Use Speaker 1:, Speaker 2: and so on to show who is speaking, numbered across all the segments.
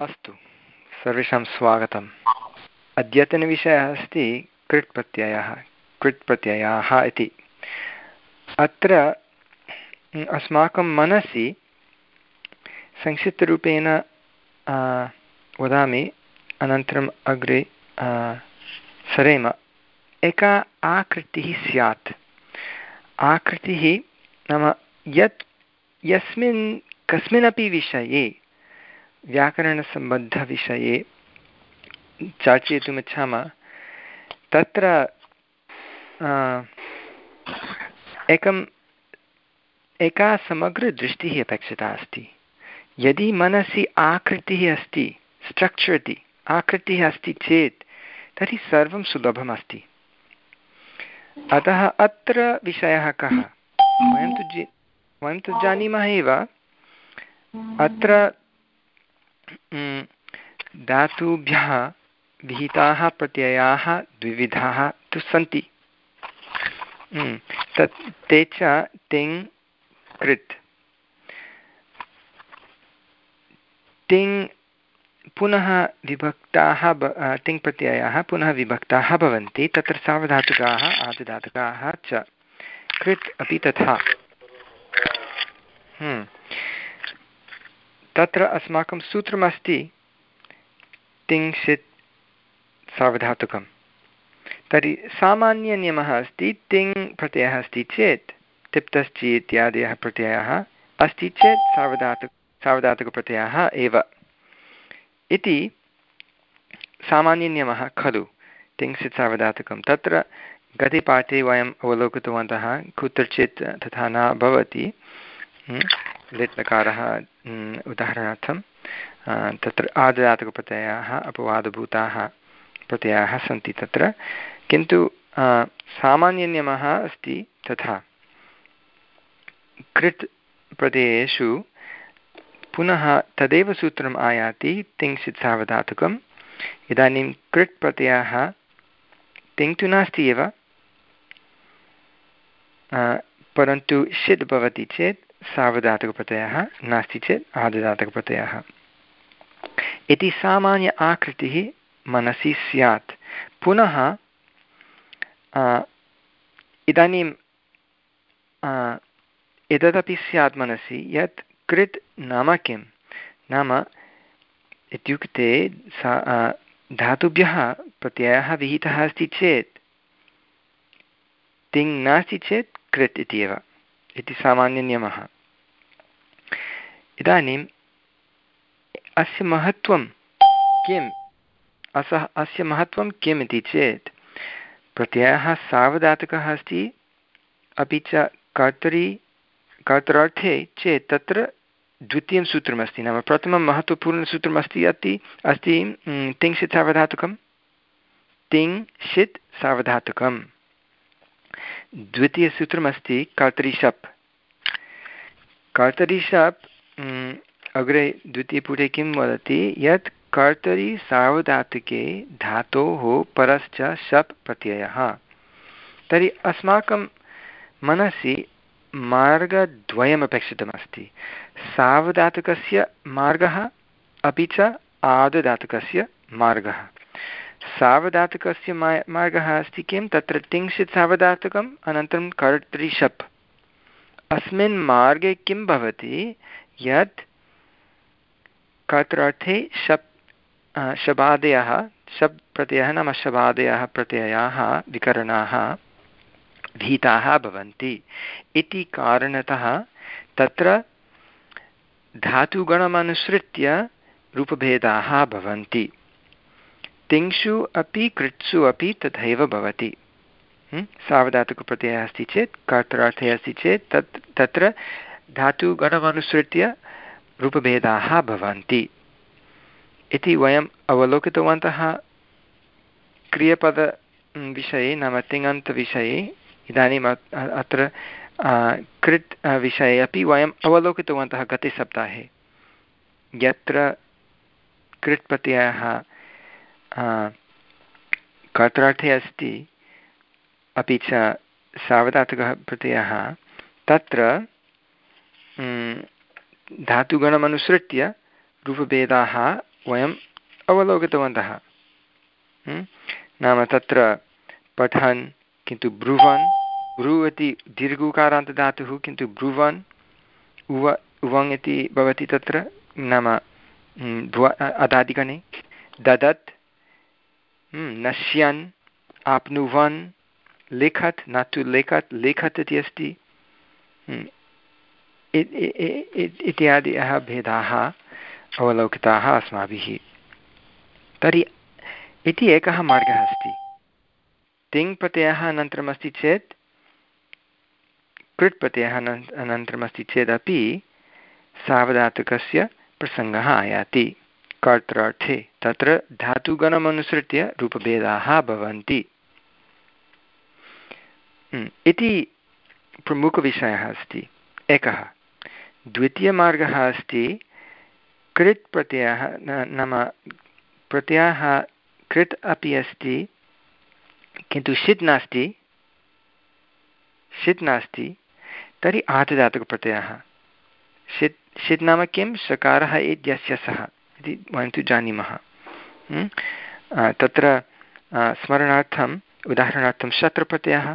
Speaker 1: अस्तु। सर्वेषां स्वागतम्। अद्यतनविषयः अस्ति कृट् प्रत्ययः कृट् प्रत्ययाः इति। अत्र अस्माकं मनसि संक्षिप्तरूपेण वदामि। अनन्तरम् अग्रे सरेम। एका आकृतिः स्यात्। आकृतिः नाम यत्, यस्मिन्, कस्मिन्नपि विषये व्याकरणसम्बद्धविषये चर्चयितुमिच्छामः। तत्र एकम् एका समग्रदृष्टिः अपेक्षिता अस्ति। यदि मनसि आकृतिः अस्ति स्ट्रक्चर् इति आकृतिः अस्ति चेत्, तर्हि सर्वं सुलभमस्ति अतः अत्र विषयः कः? वयं तु जि, वयं तु जानीमः एव। अत्र धातुभ्यः विहिताः प्रत्ययाः द्विविधाः तु सन्ति। तत् ते च तिङ् कृत्। तिङ् पुनः विभक्ताः तिङ् प्रत्ययाः पुनः विभक्ताः भवन्ति, तत्र सावधातुकाः आदिधातुकाः च। कृत् अपि तथा। तत्र अस्माकं सूत्रमस्ति तिङ्क्षित् सावधातुकं तर्हि सामान्यनियमः अस्ति, तिङ् प्रत्ययः अस्ति चेत्, तिप्तश्चि इत्यादयः प्रत्ययः अस्ति चेत् सावधातु सावधातुकप्रत्ययः एव। इति सामान्यनियमः खलु तिङ्क्षित् सावधातुकं तत्र गते पाठे वयम् अवलोकितवन्तः, कुत्रचित् तथा न भवति। लिट्लकारः उदाहरणार्थं तत्र आददातकप्रत्ययाः अपवादभूताः प्रत्ययाः सन्ति तत्र। किन्तु सामान्यनियमः अस्ति तथा। कृत् प्रत्ययेषु पुनः तदेव सूत्रम् आयाति तिङ्क्षित् सावधातुकम् इदानीं कृट् प्रत्ययः तु नास्ति एव। परन्तु षित् भवति चेत् सावधातकप्रत्ययः नास्ति चेत् आददातकप्रत्ययः इति सामान्य आकृतिः मनसि स्यात्। पुनः इदानीं एतदपि स्यात् मनसि, यत् कृत् नाम किं नाम इत्युक्ते सा धातुभ्यः प्रत्ययः विहितः अस्ति चेत्। तिङ् नास्ति चेत् कृत् इति एव इति सामान्यनियमः इदानीम् अस्य महत्त्वं किम्? असः अस्य महत्त्वं किम् इति चेत्, प्रत्ययः सावधातकः अस्ति, अपि च कर्तरि कर्तरार्थे चेत् तत्र द्वितीयं सूत्रमस्ति। नाम प्रथमं महत्त्वपूर्णसूत्रमस्ति अति अस्ति तिङ्क्षित् सावधातुकं तिङ् षित् द्वितीयसूत्रमस्ति कर्तरिशप्। कर्तरिशप् अग्रे द्वितीयपुटे किं वदति? यत् कर्तरि सावधातुके धातोः परश्च शप् प्रत्ययः। तर्हि अस्माकं मनसि मार्गद्वयमपेक्षितमस्ति। सावधातुकस्य मार्गः अपि च आदधातुकस्य मार्गः। सावधातुकस्य मा, मार्गः अस्ति किं? तत्र तिंशित् सावधातुकम्, अनन्तरं कर्तृशप् अस्मिन् मार्गे किं भवति? यत् कर्त्रार्थे शप् शबादयः शप् प्रत्ययः नाम शबादयः प्रत्ययाः, विकरणाः, भीताः भवन्ति। इति कारणतः तत्र धातुगणमनुसृत्य रूपभेदाः भवन्ति। तिङ्क्षु अपि, कृत्सु अपि तथैव भवति। सावधातुकप्रत्ययः अस्ति चेत्, कर्तरार्थे अस्ति चेत्, तत्, तत्र धातुगणमनुसृत्य रूपभेदाः भवन्ति। इति वयम् अवलोकितवन्तः क्रियपद विषये, नाम तिङन्तविषये। इदानीम् अत्र कृत् विषये अपि वयम् अवलोकितवन्तः गते सप्ताहे। यत्र कृत् प्रत्ययः कर्त्रार्थे अस्ति, अपि च सावधातुकः प्रत्ययः, तत्र धातुगणमनुसृत्य रूपभेदाः वयम् अवलोकितवन्तः। नाम तत्र पठन् किन्तु ब्रुवन् ब्रू इति दीर्घुकारान्तदातुः किन्तु ब्रुवन्, उव, उवङ् इति भवति तत्र, नाम भुव अदादिगणे, ददत् नश्यन् आप्नुवन् लिखत् न तु लेखत् लेखत् इति अस्ति इत्यादयः भेदाः अवलोकिताः अस्माभिः तर्हि इति एकः मार्गः अस्ति तिङ् प्रत्ययः अनन्तरम् अस्ति चेत् कृट् प्रत्ययः अनन्तरमस्ति चेदपि सावधातुकस्य प्रसङ्गः आयाति कर्त्रार्थे तत्र धातुगणमनुसृत्य रूपभेदाः भवन्ति। इति प्रमुखविषयः अस्ति। एकः, द्वितीयमार्गः अस्ति, कृत् प्रत्ययः नाम प्रत्ययः कृत् अपि अस्ति, किन्तु षित् नास्ति। षित् नास्ति, तर्हि आतदातुकप्रत्ययः षित् षित् नाम किं? सकारः इत्यस्य सः। इति वयं तु जानीमः। तत्र स्मरणार्थम् उदाहरणार्थं शत्रुप्रत्ययः।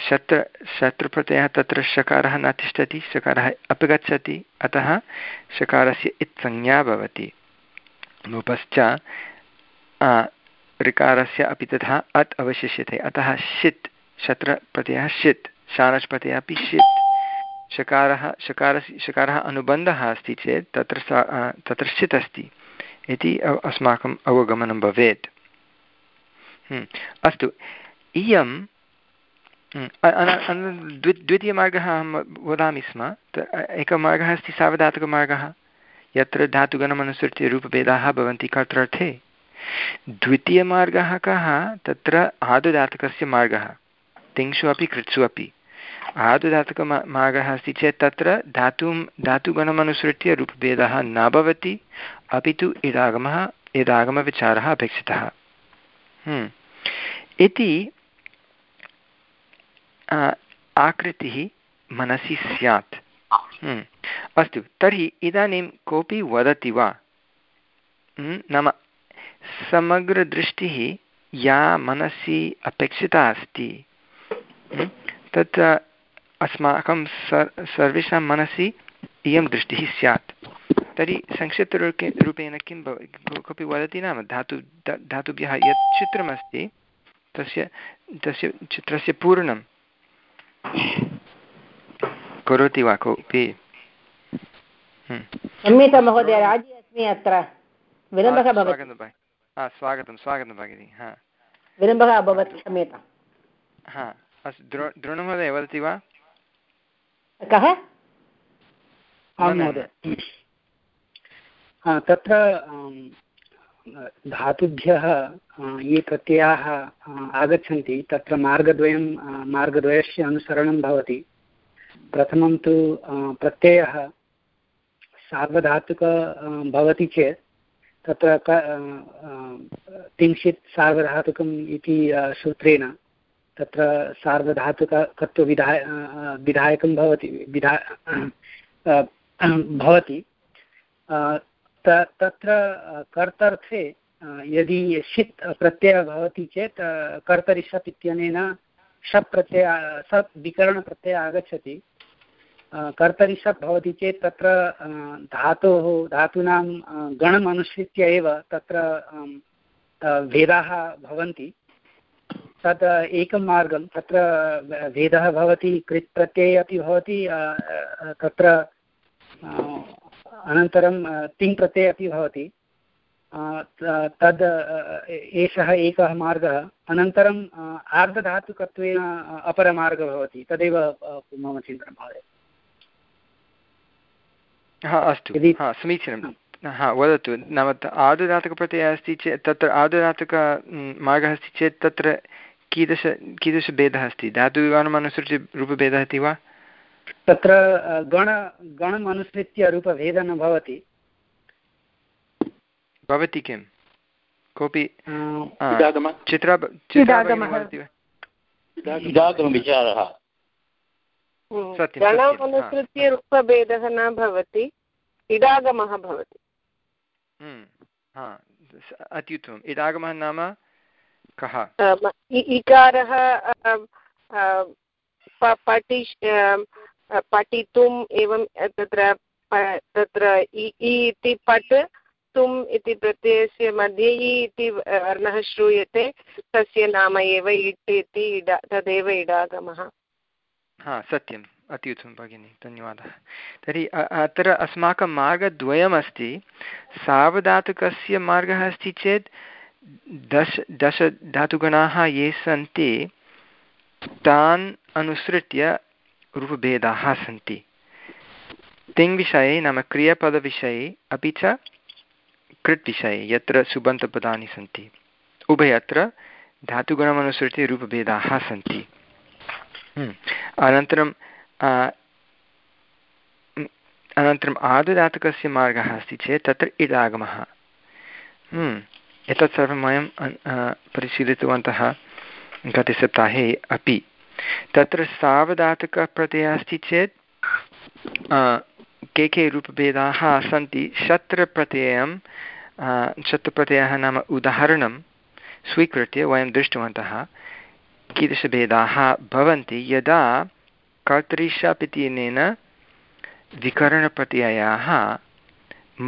Speaker 1: शत्र, शत्रुप्रत्ययः तत्र शकारः न तिष्ठति, शकारः अपगच्छति अतः शकारस्य इत्संज्ञा भवति। लोपश्च ऋकारस्य अपि तथा अत् अवशिष्यते, अतः षित्, शत्रप्रत्ययः षित् शानच् प्रत्ययः अपि षित्। शकारः शकारस्य शकारः अनुबन्धः अस्ति चेत् तत्र सा तत्र षित् अस्ति इति अस्माकम् अवगमनं भवेत्। हम्म, अस्तु। इयं हम्म, द्वि द्वितीयमार्गः अहं वदामि स्म। एकः मार्गः अस्ति सावधातुकमार्गः यत्र धातुगणमनुसृत्य रूपभेदाः भवन्ति कर्तृर्थे। द्वितीयमार्गः कः? तत्र आदुदातकस्य मार्गः। तिङ्क्षु अपि कृत्सु अपि। आदुदातकमार्गः अस्ति चेत् तत्र धातुं धातुगणमनुसृत्य रूपभेदः न भवति अपि तु इडागमः इडागमविचारः अपेक्षितः हम्म। इति आकृतिः मनसि स्यात् हम्म। अस्तु तर्हि इदानीं कोऽपि वदति वा हम्म, नाम समग्रदृष्टिः या मनसि अपेक्षिता अस्ति तत् अस्माकं सर् सर्वेषां मनसि इयं दृष्टिः स्यात्। तर्हि संक्षिप्तरूपे रूपेण किं भवति कोऽपि वदति नाम? धातु धातुभ्यः यत् चित्रमस्ति तस्य तस्य चित्रस्य पूर्णं करोति वा कोऽपि?
Speaker 2: क्षम्यतां महोदय राज़ी अस्मि अत्र। विलम्बः भवति।
Speaker 1: स्वागतं स्वागतं भगिनि हा।
Speaker 2: विलम्बः अभवत् क्षम्यतां
Speaker 1: हा अस्तु द्रो द्रोणमहोदय वदति वा?
Speaker 2: कः
Speaker 3: तत्र धातुभ्यः ये प्रत्ययाः आगच्छन्ति तत्र मार्गद्वयं मार्गद्वयस्य अनुसरणं भवति। प्रथमं तु प्रत्ययः सार्वधातुक भवति चेत् तत्र तिंशित् सार्वधातुकम् इति सूत्रेण तत्र सार्वधातुकत्वविधाय विधायकं भवति, विधा भवति। तत्र कर्तर्थे यदि षित् प्रत्ययः भवति चेत् कर्तरि शप् इत्यनेन शप् प्रत्यय सप् विकरणप्रत्ययः आगच्छति। कर्तरि शप् भवति चेत् तत्र धातोः, धातूनां गणम् अनुसृत्य एव तत्र भेदाः भवन्ति। तत् एकं मार्गं तत्र भेदः भवति कृत् प्रत्यये अपि भवति तत्र अनन्तरं तिङ् प्रत्यये अपि भवति। तद् एषः एकः मार्गः। अनन्तरम् आर्धधातुकत्वेन अपरमार्गः भवति। तदेव मम चिन्तनं भवेत्
Speaker 1: हा अस्तु। हा समीचीनं। हा। वदतु। नाम आदुदातकप्रत्ययः अस्ति चेत् तत्र मार्गः अस्ति चेत् तत्र कीदृश कीदृशभेदः अस्ति? धातुगणमनुसृत्य रूपभेदः इति वा?
Speaker 3: तत्र गण गणम् अनुसृत्य रूपभेदः न भवति।
Speaker 1: भवति किं? कोऽपि
Speaker 4: रूपभेदः न भवति इडागमः भवति।
Speaker 1: अत्युत्तमम्। इडागमः नाम कः?
Speaker 4: इकारः पठिष् पठितुम् एवं तत्र तत्र इ इति पट् तुम् इति प्रत्ययस्य मध्ये इ इति वर्णः श्रूयते तस्य नाम एव इट् इति इडा तदेव इडागमः।
Speaker 1: हा सत्यम्। अति उत्तमं भगिनि धन्यवादः। तर्हि अत्र अस्माकं मार्गद्वयमस्ति सावधातुकस्य मार्गः अस्ति चेत् दश दश धातुगणाः ये सन्ति तान् अनुसृत्य रूपभेदाः सन्ति तिङ्विषये नाम क्रियापदविषये अपि च कृट् विषये यत्र सुबन्तपदानि सन्ति उभयत्र धातुगणमनुसृत्य रूपभेदाः सन्ति हम्म। अनन्तरं अनन्तरम् आदुदातकस्य मार्गः अस्ति चेत् तत्र इडागमः हम्म। एतत् सर्वं वयं परिशीलितवन्तः गते सप्ताहे अपि। तत्र सावधातकप्रत्ययः अस्ति चेत् के के रूपभेदाः सन्ति? शत्रप्रत्ययं शत्रप्रत्ययः नाम उदाहरणं स्वीकृत्य वयं दृष्टवन्तः, कीदृशभेदाः भवन्ति? यदा कर्तरिशप् इत्यनेन विकरणप्रत्ययाः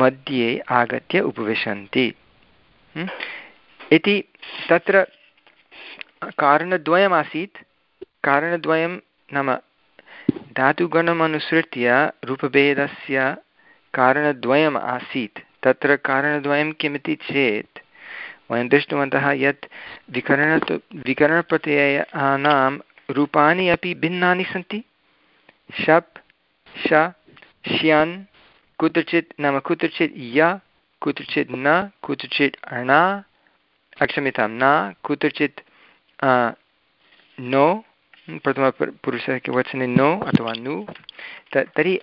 Speaker 1: मध्ये आगत्य उपविशन्ति। इति तत्र कारणद्वयमासीत्। कारणद्वयं नाम धातुगणमनुसृत्य रूपभेदस्य कारणद्वयम् आसीत्। तत्र कारणद्वयं किमिति चेत् वयं दृष्टवन्तः यत् विकरण विकरणप्रत्ययानां रूपाणि अपि भिन्नानि सन्ति। शप्, श, श्यन्, कुत्रचित् नाम कुत्रचित् य कुत्रचित् न, कुत्रचित् अणा क्षम्यतां न, कुत्रचित् नो प्रथमपुरुषः वचने नो अथवा नु। तर्हि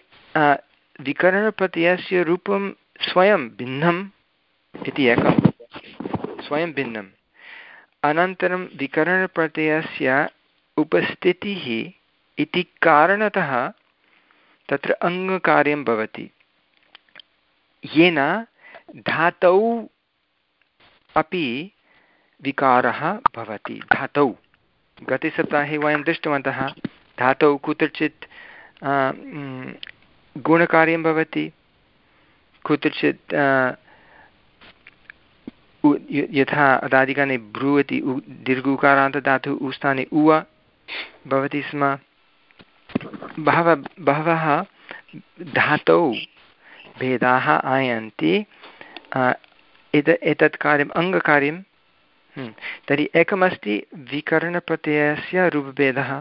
Speaker 1: विकरणप्रत्ययस्य रूपं स्वयं भिन्नम् इति एकं स्वयं भिन्नम्। अनन्तरं विकरणप्रत्ययस्य उपस्थितिः इति कारणतः तत्र अङ्गकार्यं भवति। येन धातौ अपि विकारः भवति। धातौ। गते सप्ताहे वयं दृष्टवन्तः, धातौ कुत्रचित् गुणकार्यं भवति, कुत्रचित् यथा अदादिकाने भ्रू इति उ दीर्घुकारान्तधातु उस्थाने उव भवति स्म। बहवः बहवः धातौ भेदाः आयान्ति। एत एतत् कार्यम् अङ्गकार्यं हम्म, तर्हि एकमस्ति विकरणप्रत्ययस्य रूपभेदः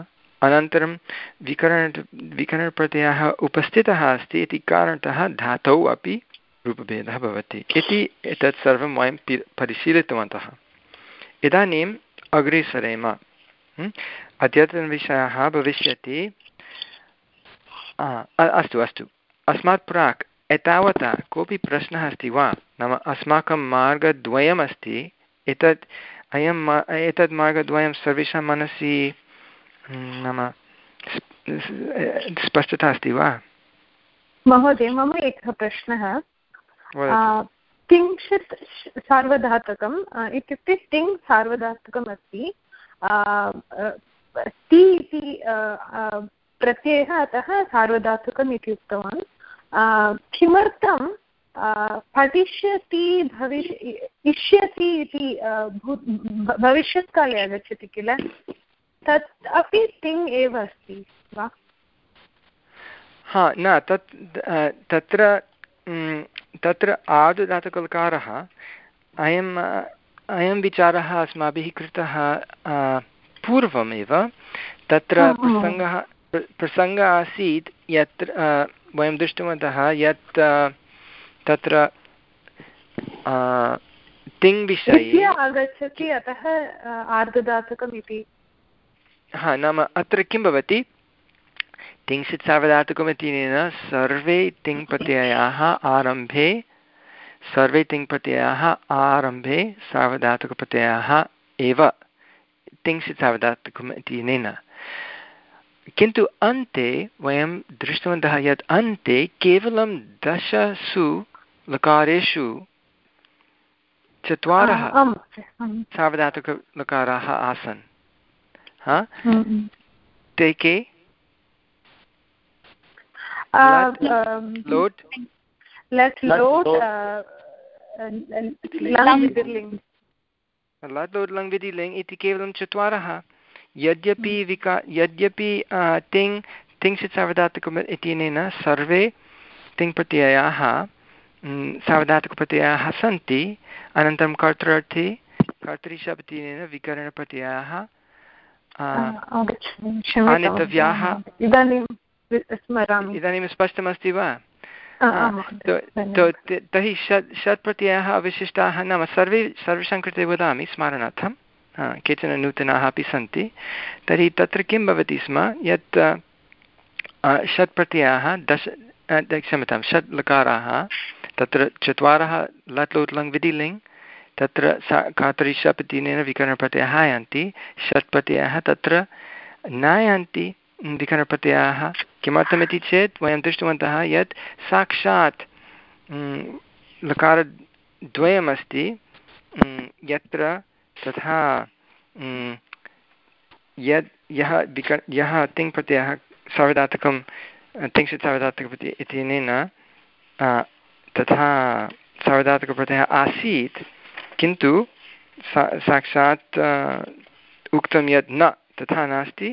Speaker 1: अनन्तरं विकरण विकरणप्रत्ययः उपस्थितः अस्ति इति कारणतः धातौ अपि रूपभेदः भवति। इति एतत् सर्वं वयं परिशीलितवन्तः। इदानीम् अग्रे सरेम हम्म, अद्यतनविषयः भविष्यति। अस्तु अस्तु। अस्मात् प्राक् एतावता कोऽपि प्रश्नः अस्ति वा? नाम अस्माकं मार्गद्वयमस्ति एतत् अयं मा एतत् मार्गद्वयं सर्वेषां मनसि नाम स्पष्टता अस्ति वा?
Speaker 5: महोदय मम एकः प्रश्नः। तिंशत् सार्वधातुकम् इत्युक्ते तिङ् सार्वधातुकम् अस्ति। ति इति प्रत्ययः अतः सार्वधातुकम् इति उक्तवान्। किमर्थं पठिष्यति भविष् इष्यति इति भविष्यत्काले आगच्छति किल? तत् अपि तिङ् एव अस्ति वा?
Speaker 1: हा न तत् तत्र तत्र आदुदातकल्कारः अयम् अयं विचारः अस्माभिः कृतः पूर्वमेव तत्र प्रसङ्गः प्रसङ्गः आसीत् यत्र वयं दृष्टवन्तः यत् तत्र तिङ् विषये
Speaker 5: आगच्छति अतः आर्धधातुकम् इति
Speaker 1: हा नाम अत्र किं भवति? तिङ्क्षित् सार्वधातुकमिति सर्वे तिङ्प्रत्ययाः आरम्भे सर्वे तिङ्प्रत्ययाः आरम्भे सार्वधातुकप्रत्ययाः एव तिङ्क्षित् सार्वधातुकम् इत्यनेन किन्तु अन्ते वयं दृष्टवन्तः यत् अन्ते केवलं दशसु लकारेषु चत्वारः सावधातुकलकाराः आसन्। ते के? लोट्
Speaker 5: लट्
Speaker 1: लोट् लङ् विधि लिङ् इति केवलं चत्वारः। यद्यपि विका यद्यपि तिङ् तिङ्क्षित् सावधातुकम् इत्यनेन सर्वे तिङ्प्रत्ययाः सावधातुकप्रत्ययाः सन्ति। अनन्तरं कर्तृर्थे कर्तृशब्देन विकरणप्रत्ययाः आनेतव्याः। इदानीं स्पष्टमस्ति वा? तर्हि षट् षट् प्रत्ययाः अवशिष्टाः नाम सर्वे सर्वेषां कृते वदामि स्मरणार्थं। केचन नूतनाः अपि सन्ति। तर्हि तत्र किं भवति स्म? यत् षट् प्रत्ययाः दश क्षम्यतां षट् लकाराः तत्र चत्वारः लट् लोट् लङ् विधिलिङ्, तत्र सा कातरिषप् इत्यनेन विकरणप्रत्ययाः यान्ति षट् प्रत्ययाः तत्र न यान्ति विकरणप्रत्ययाः किमर्थमिति चेत् वयं दृष्टवन्तः यत् साक्षात् लकारद्वयमस्ति यत्र तथा यद् यः विक यः तिङ्प्रत्ययः सावधातकं तिङ्क्षित् सावधातकप्रति इत्यनेन तथा सावधातकप्रत्ययः आसीत्, किन्तु सा, साक्षात् उक्तं यत् न, तथा नास्ति।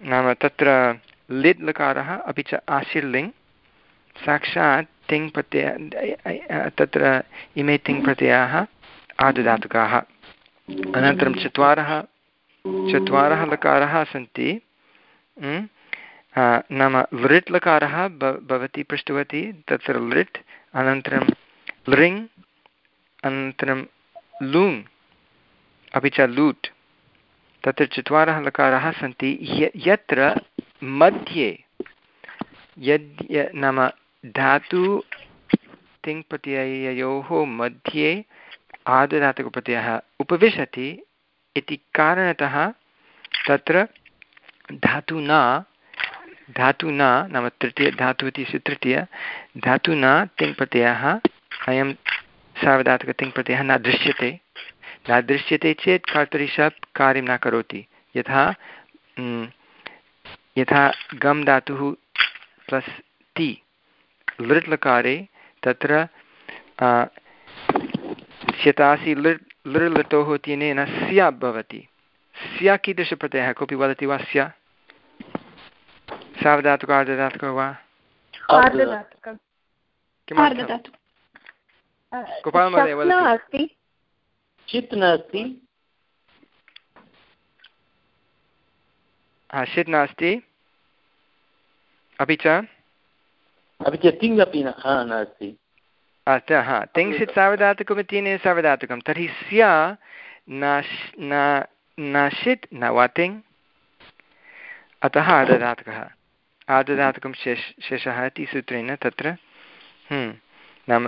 Speaker 1: नाम तत्र लिड् लकारः अपि च आशीर्लिङ् साक्षात् तिङ् प्रत्यय तत्र इमे तिङ् प्रत्ययाः आदुधातुकाः। अनन्तरं चत्वारः चत्वारः लकाराः सन्ति। नाम लृट् लकारः भवती पृष्टवती, तत्र लृट्। अनन्तरं लृङ्, अनन्तरं लूङ्, अपि च लूट्। तत्र चत्वारः लकाराः सन्ति। यत्र मध्ये, यद् नाम धातु तिङ्प्रत्यययोः मध्ये आदधातुकप्रत्ययः उपविशति इति कारणतः तत्र धातुना धातुना नाम तृतीय धातु इति तृतीय। धातुना तिङ्प्रत्ययः अयं सार्वधातुकतिङ्प्रत्ययः न दृश्यते। न दृश्यते चेत् कर्तरिशप् कार्यं न करोति। यथा यथा गम् धातुः प्लस् ति लृट् लकारे तत्र स्यतासि लृ लृ लटोः इत्यनेन स्या भवति। स्या कीदृशप्रत्ययः? कोऽपि वदति वा स्या? सार्वधातुक अर्धधातुकः वा
Speaker 6: चित् नास्ति
Speaker 1: हा षित् नास्ति अपि च
Speaker 6: अपि च तिङ् अपि नास्ति
Speaker 1: अस्तु हा तिङ्क्षित् सावधातुकमित्यनेन सावधातुकं तर्हि स्या न षित् न वा तिङ् अतः आदधातुकः आदधातुकं शेष शेषः इति सूत्रेण तत्र हम्म, नाम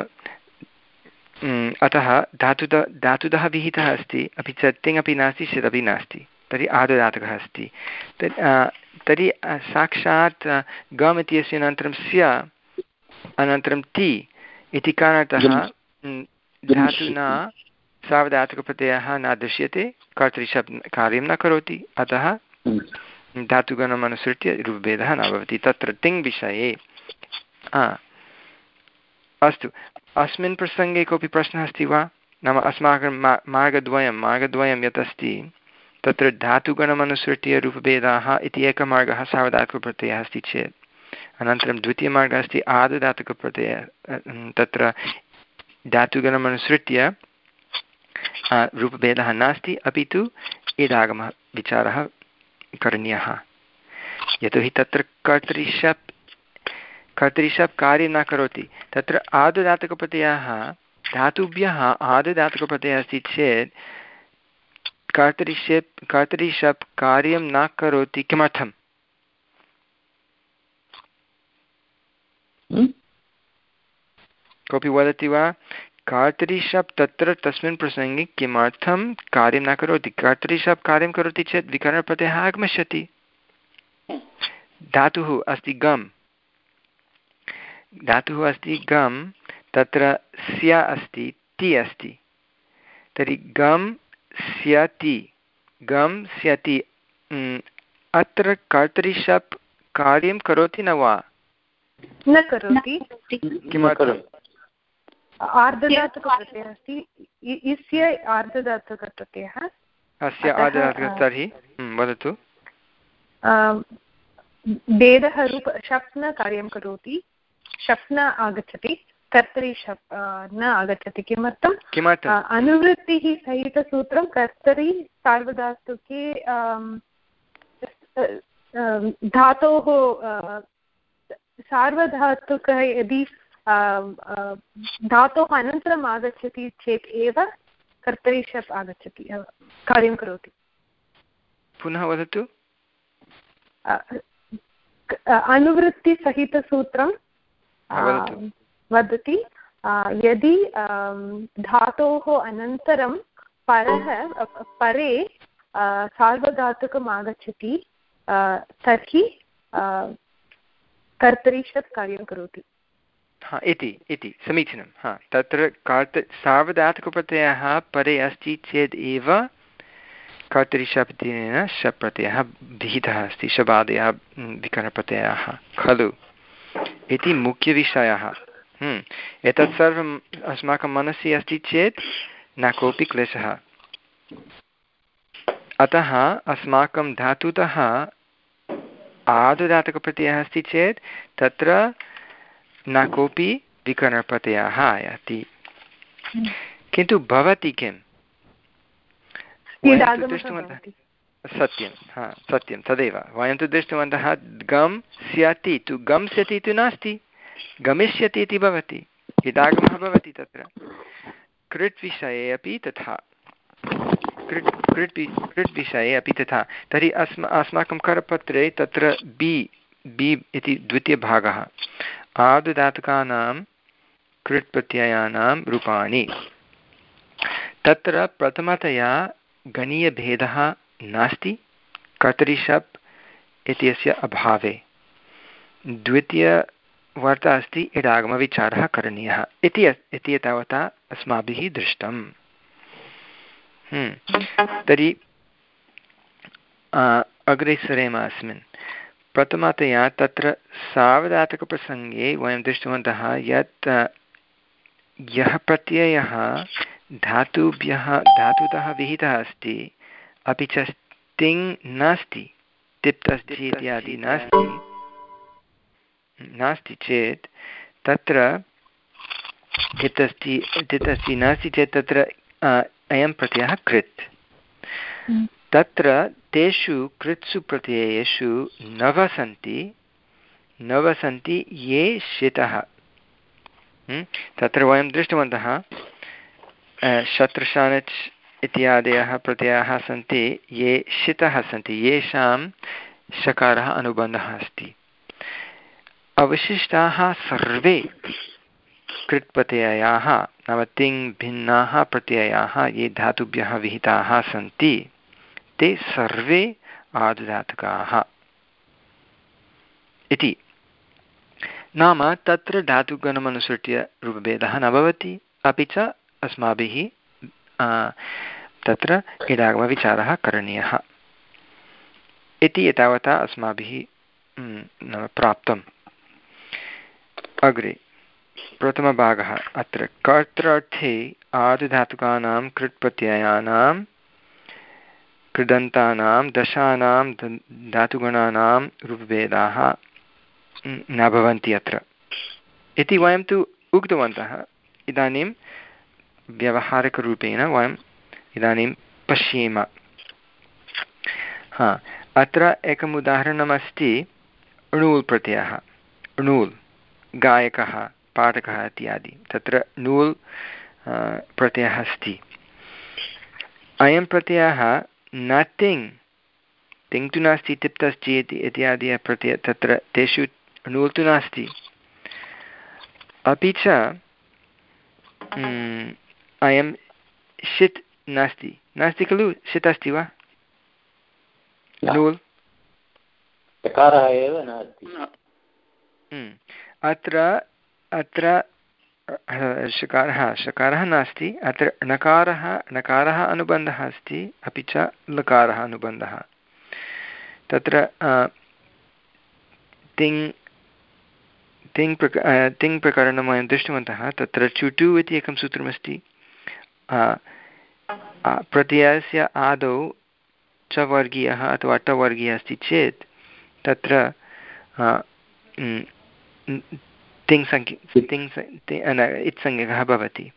Speaker 1: अतः धातुद धातुदः विहितः अस्ति अपि च तिङ् अपि नास्ति षदपि नास्ति तर्हि आदुदातकः अस्ति। तर्हि साक्षात् गम् इत्यस्य अनन्तरं स्य अनन्तरं ति इति कारणतः धातुना सावधातुकप्रत्ययः न दृश्यते कर्तृशब् कार्यं न करोति अतः धातुगणम् अनुसृत्य रूपभेदः न भवति। तत्र तिङ् विषये अस्तु। अस्मिन् प्रसङ्गे कोऽपि प्रश्नः अस्ति वा? नाम अस्माकं मार्गद्वयं मार्गद्वयं यत् अस्ति तत्र धातुगणमनुसृत्य रूपभेदाः इति एकः मार्गः सावधातुकप्रत्ययः अस्ति चेत्। अनन्तरं द्वितीयमार्गः अस्ति आदधातुकप्रत्ययः। तत्र धातुगणमनुसृत्य रूपभेदः नास्ति। अपि तु इदागमः विचारः करणीयः। यतोहि तत्र कर्तरिशप् कर्तरिशप् कार्यं न करोति। तत्र आदुदातकप्रत्ययः धातुभ्यः आदुदातकप्रत्ययः अस्ति चेत् कर्तरिशप् कर्तरिशप् कार्यं न करोति किमर्थम्?
Speaker 6: हम्म?
Speaker 1: कोऽपि वदति वा? कर्तरिशप् तत्र तस्मिन् प्रसङ्गे किमर्थं कार्यं न करोति? कर्तरिशप् कार्यं करोति चेत् विकरणप्रत्ययः आगमिष्यति। धातुः अस्ति गम्। धातुः अस्ति गम् तत्र स्य अस्ति ति अस्ति। तर्हि गम् स्यति गम् स्यति अत्र कर्तरिशप् कार्यं करोति न वा?
Speaker 5: न करोति।
Speaker 1: किमर्थम्?
Speaker 5: आर्धधातुकप्रत्ययः अस्ति। इस्य आर्धधातुकप्रत्ययः
Speaker 1: अस्य आर्धधातुकः तर्हि वदतु।
Speaker 5: भेदः रूप शप् न कार्यं करोति। शप् न आगच्छति। कर्तरि शप् न आगच्छति। किमर्थं?
Speaker 1: किमर्थम्
Speaker 5: अनुवृत्तिः सहितसूत्रं कर्तरि सार्वधातुके धातोः सार्वधातुकः यदि धातोः अनन्तरम् आगच्छति चेत् एव कर्तरि शप् आगच्छति कार्यं करोति।
Speaker 1: पुनः वदतु।
Speaker 5: अनुवृत्तिसहितसूत्रं वदति। यदि धातोः अनन्तरं परः परे सार्वधातुकम् आगच्छति तर्हि कर्तरि षट् कार्यं करोति।
Speaker 1: इति इति, समीचीनं, हा, तत्र कार्त, सार्वधातुकप्रत्ययः परे अस्ति चेत् एव कर्तरिशब्देन शप्रत्ययः विहितः अस्ति, शबादयः विकरणप्रत्ययाः, खलु। इति मुख्यविषयः एतत् सर्वम् अस्माकं मनसि अस्ति चेत् न कोऽपि क्लेशः। अतः अस्माकं धातुतः आदुदातकप्रत्ययः अस्ति चेत् तत्र न कोऽपि विकरणप्रत्ययः आयाति किन्तु भवति किम् दृष्टवन्तः सत्यं हा सत्यं तदेव वयं तु दृष्टवन्तः गम् स्यति तु गम् स्यति तु नास्ति गमिष्यति इति भवति इदागमः भवति तत्र कृट् विषये अपि तथा कृट् कृट् कृट् विषये अपि तथा तर्हि अस्म अस्माकं करपत्रे तत्र बि बि इति द्वितीयभागः आदुदातकानां कृट् प्रत्ययानां रूपाणि। तत्र प्रथमतया गणीयभेदः नास्ति कर्तरिशप् इत्यस्य अभावे। द्वितीयवार्ता अस्ति, इडागमविचारः करणीयः। इति इति तावता अस्माभिः दृष्टम्। हम्म। तर्हि अग्रे सरेम अस्मिन्। प्रथमतया तत्र सावधातकप्रसङ्गे वयं दृष्टवन्तः यत् यः प्रत्ययः धातुभ्यः धातुतः विहितः अस्ति अपि च तिङ् नास्ति तिप् इत्यादि नास्ति। नास्ति चेत् तत्र तित् अस्ति तित् अस्ति नास्ति चेत् तत्र अयं प्रत्ययः कृत्। तत्र तेषु कृत्सु प्रत्ययेषु नव सन्ति नव सन्ति ये शितः। हम्म। तत्र वयं दृष्टवन्तः शत्रुशानच् इत्यादयः प्रत्ययाः सन्ति, ये शितः सन्ति, येषां शकारः अनुबन्धः अस्ति। अवशिष्टाः सर्वे कृत्प्रत्ययाः, नाम तिङ् भिन्नाः प्रत्ययाः, ये धातुभ्यः विहिताः सन्ति। ते सर्वे आदुधातुकाः इति। नाम तत्र धातुगणमनुसृत्य रूपभेदः न भवति। अपि च अस्माभिः तत्र इडागमविचारः करणीयः। इति एतावता अस्माभिः नाम प्राप्तम्। अग्रे, प्रथमभागः अत्र। कर्त्रार्थे आदिधातुकानां कृट्प्रत्ययानां कृदन्तानां, दशानां धातुगणानां रूपभेदाः न भवन्ति अत्र। इति वयं तु उक्तवन्तः। इदानीं व्यावहारिकरूपेण वयम् इदानीं पश्येम। हा, अत्र एकम् उदाहरणमस्ति णूल् प्रत्ययः। णूल् गायकः, पाठकः इत्यादि। तत्र नूल् प्रत्ययः अस्ति। अयं प्रत्ययः न तिङ् तु नास्ति तिप् अस्ति इत्यादि प्रत्यय तत्र तेषु नूल् तु नास्ति अपि च अयं षित् नास्ति नास्ति खलु षित् अस्ति वा नूल्। अत्र अत्र शकारः शकारः नास्ति, अत्र णकारः णकारः अनुबन्धः अस्ति, अपि च लकारः अनुबन्धः। तत्र तिङ् तिङ् प्रक तिङ् प्रकरणं वयं दृष्टवन्तः, तत्र चुटु इति एकं सूत्रमस्ति। प्रत्ययस्य आदौ च वर्गीयः अथवा टवर्गीयः अस्ति चेत्, तत्र तिङ्सङ्ख्य तिङ् इत्संज्ञकः भवति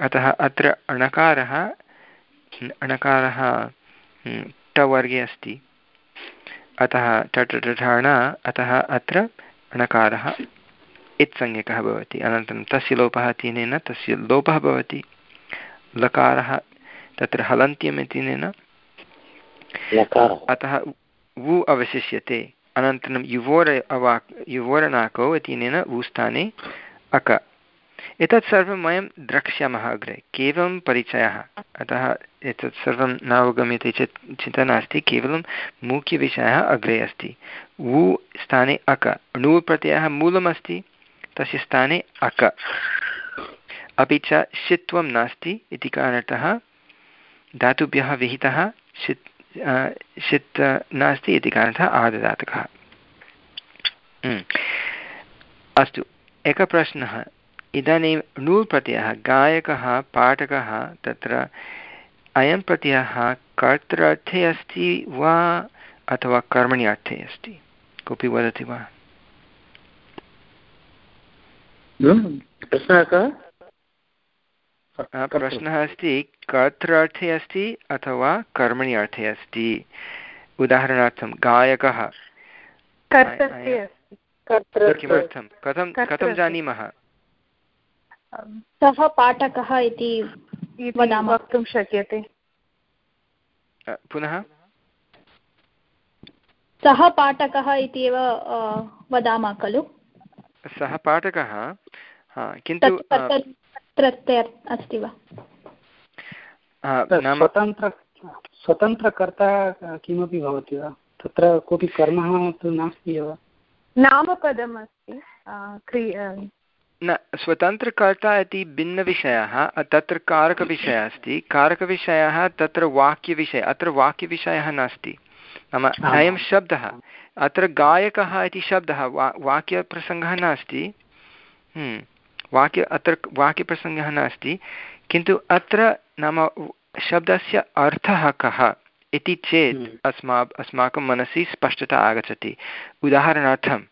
Speaker 1: अतः अत्र अणकारः अणकारः टवर्गे अस्ति अतः टटटण अतः अत्र अणकारः इत्संज्ञकः भवति अनन्तरं तस्य लोपः तेन तस्य लोपः भवति लकारः तत्र हलन्त्यम् इत्यनेन अतः वु अवशिष्यते अनन्तरं युवोर अवाक्, युवोरनाकौ इत्यनेन वुस्थाने अक। एतत् सर्वं वयं द्रक्ष्यामः अग्रे। केवलं परिचयः। अतः एतत् सर्वं न अवगम्यते चेत् चिन्ता नास्ति। केवलं मुख्यविषयः अग्रे अस्ति। वु स्थाने अक। णु प्रत्ययः मूलमस्ति। तस्य स्थाने अक। अपि च षित्वं नास्ति इति कारणतः धातुभ्यः विहितः षित् षित् नास्ति इति कारणतः आददातकः। हम्म। अस्तु एकः प्रश्नः। इदानीं णु प्रत्ययः गायकः पाठकः तत्र अयं प्रत्ययः कर्तृर्थे अस्ति वा अथवा कर्मणि अर्थे अस्ति? कोऽपि वदति वा?
Speaker 6: प्रश्नः कः?
Speaker 1: प्रश्नः अस्ति कर्तृर्थे अस्ति अथवा कर्मणि अर्थे अस्ति? उदाहरणार्थं गायकः। किमर्थं? कथं कथं जानीमः?
Speaker 2: सः पाठकः इति
Speaker 5: वक्तुं शक्यते।
Speaker 1: पुनः?
Speaker 2: सः पाठकः इति एव वदामः खलु।
Speaker 1: सः पाठकः किन्तु
Speaker 2: प्रत्यय अस्ति वा?
Speaker 3: स्वतन्त्र स्वतन्त्रकर्ता किमपि भवति वा? तत्र कोऽपि कर्मः तु नास्ति एव?
Speaker 5: नामपदम् अस्ति
Speaker 1: न स्वतन्त्रकर्ता इति भिन्नविषयः तत्र कारकविषयः अस्ति। कारकविषयः तत्र वाक्यविषयः अत्र वाक्यविषयः नास्ति। नाम अयं शब्दः अत्र गायकः इति शब्दः वा वाक्यप्रसङ्गः नास्ति। हम्म। वाक्य अत्र वाक्यप्रसङ्गः नास्ति किन्तु अत्र नाम शब्दस्य अर्थः कः इति चेत् हम्म। अस्मा अस्माकं मनसि स्पष्टता आगच्छति। उदाहरणार्थम्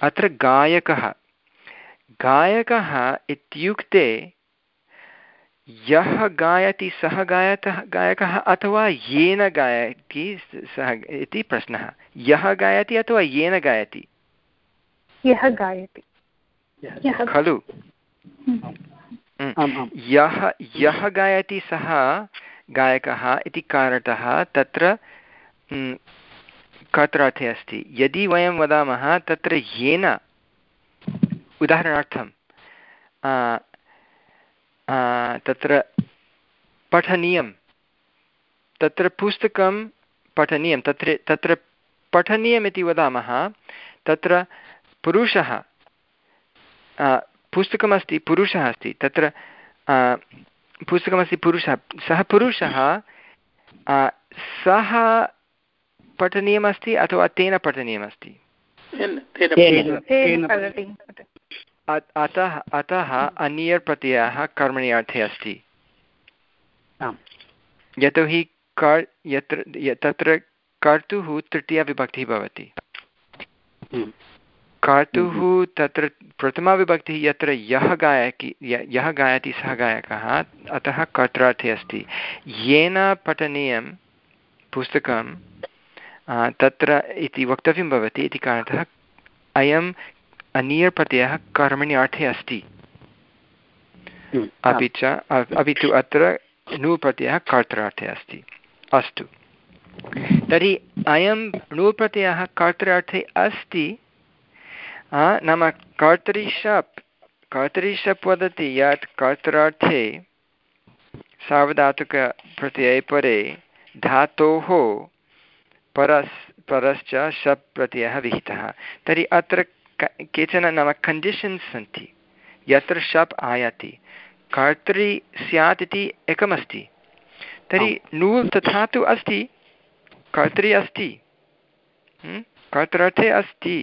Speaker 1: अत्र गायकः गायकः इत्युक्ते यः गायति सः गायतः गायकः अथवा येन गायति सः इति प्रश्नः। यः गायति अथवा येन गायति?
Speaker 5: यः गायति।
Speaker 1: खलु। यः यः गायति सः गायकः इति कारणतः तत्र हम्म, कर्त्रार्थे अस्ति। यदि वयं वदामः तत्र येन उदाहरणार्थं तत्र पठनीयं तत्र पुस्तकं पठनीयं तत्र तत्र पठनीयमिति वदामः तत्र पुरुषः पुस्तकमस्ति पुरुषः अस्ति। तत्र पुस्तकमस्ति पुरुषः। सः पुरुषः सः पठनीयमस्ति अथवा तेन पठनीयमस्ति? अतः अतः अन्यर् प्रत्ययः कर्मणि अर्थे अस्ति यतोहि कर् यत्र तत्र कर्तुः तृतीयविभक्तिः भवति। कर्तुः तत्र प्रथमाविभक्तिः यत्र यः गायकि यः गायति सः गायकः अतः कर्त्रार्थे अस्ति। येन पठनीयं पुस्तकं तत्र इति वक्तव्यं भवति इति कारणतः अयम् अनीयप्रत्ययः कर्मणि अर्थे अस्ति। हम्म, अपि च अपि तु अत्र णुप्रत्ययः कर्त्रार्थे अस्ति। अस्तु। तर्हि अयं णुप्रत्ययः कर्त्रार्थे अस्ति नाम कर्तरिशप् कर्तरिशप् वदति यत् कर्तरार्थे सार्वधातुकप्रत्यये परे धातोः परस् परश्च शप् प्रत्ययः विहितः। तर्हि अत्र केचन नाम कण्डिशन्स् सन्ति। यत्र शप् आयाति। कर्तरि स्यात् इति एकमस्ति। तर्हि नूल् तथा तु अस्ति। कर्तरि अस्ति। कर्तृर्थे अस्ति।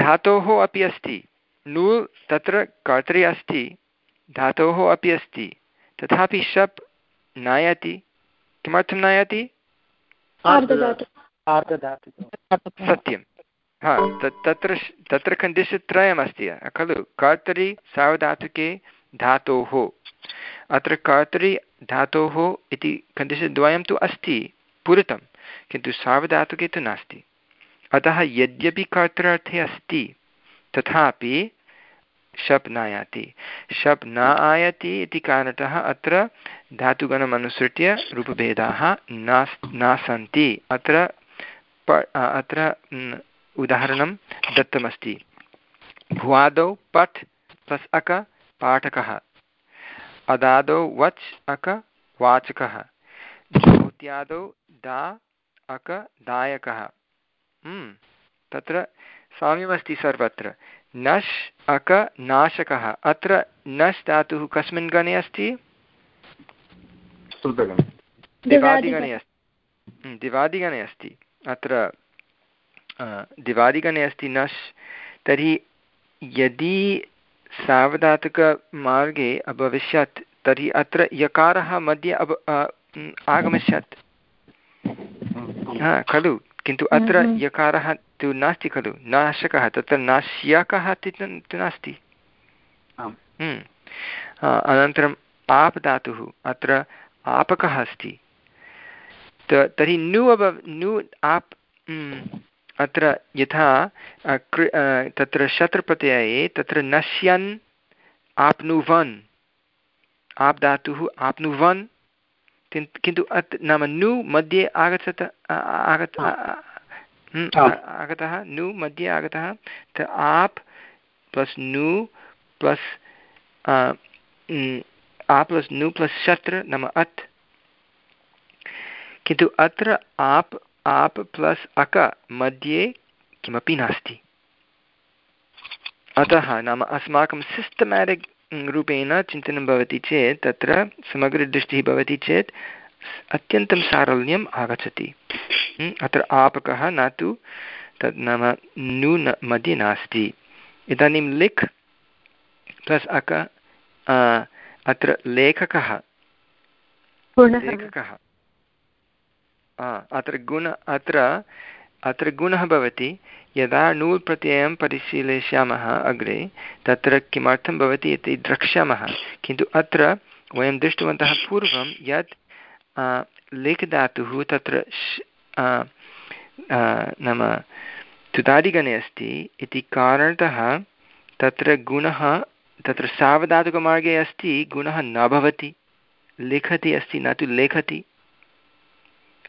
Speaker 1: धातोः अपि अस्ति। नूल् तत्र कर्तरि अस्ति धातोः अपि अस्ति। तथापि शप् नयति। किमर्थं नयति? सत्यं। हा तत्र तत्र कण्डिशन् त्रयमस्ति। खलु कर्तरि सार्वधातुके धातोः। अत्र कर्तरि धातोः इति कण्डिशन् द्वयं तु अस्ति पूरितं किन्तु सार्वधातुके तु नास्ति। अतः यद्यपि कर्तृर्थे अस्ति, तथापि शप् न आयाति। शप् न आयाति इति कारणतः अत्र धातुगणमनुसृत्य रूपभेदाः न न सन्ति अत्र प अत्र उदाहरणं दत्तमस्ति। भुवादौ पठ् प्लस् अक पाठकः। अदादौ वच् अक वाचकः। ज्योत्यादौ दा अक दायकः। तत्र साम्यमस्ति सर्वत्र। नश् अक नाशकः। अत्र नश् धातुः कस्मिन् गणे अस्ति? दिवादिगणे। अस्ति। हम्म, दिवादिगणे अस्ति। अत्र दिवादिगणे अस्ति नश्। तर्हि यदि सावधातुकमार्गे अभविष्यत् तर्हि अत्र यकारः मध्ये अभ आगमिष्यत्। हा खलु। किन्तु अत्र यकारः तु नास्ति खलु? नाशकः तत्र नाश्यकः तु नास्ति। अनन्तरम् आप् धातुः अत्र आपकः अस्ति। तर्हि नु अभ नु आप् अत्र यथा तत्र शत्रुप्रत्यये तत्र नश्यन् आप्नुवन्। आप् धातुः आप्नुवन्। किन्तु अत् नाम नु मध्ये आगच्छत आगत आगतः नु मध्ये आगतः त आप् प्लस् नु प्लस् आ प्लस् नु प्लस् शत्र नाम अत्। किन्तु अत्र आप् आप् प्लस् अक मध्ये किमपि नास्ति। अतः नाम अस्माकं सिस्टमेटिक् रूपेण चिन्तनं भवति चेत् तत्र समग्रदृष्टिः भवति चेत् अत्यन्तं सारल्यम् आगच्छति। अत्र आपकः न तु तत् नाम नु न मध्ये नास्ति। इदानीं लिख् प्लस् अक अत्र लेखकः। लेखकः। अत्र गुण अत्र अत्र गुणः भवति, यदा नूल् प्रत्ययं परिशीलयिष्यामः अग्रे, तत्र किमर्थं भवति इति द्रक्ष्यामः। किन्तु अत्र वयं दृष्टवन्तः पूर्वं यत् लेख् धातुः तत्र नाम तुदादिगणे अस्ति इति कारणतः तत्र गुणः, तत्र सावधातुकमार्गे अस्ति, गुणः न भवति। लिखति अस्ति, न तु लेखति।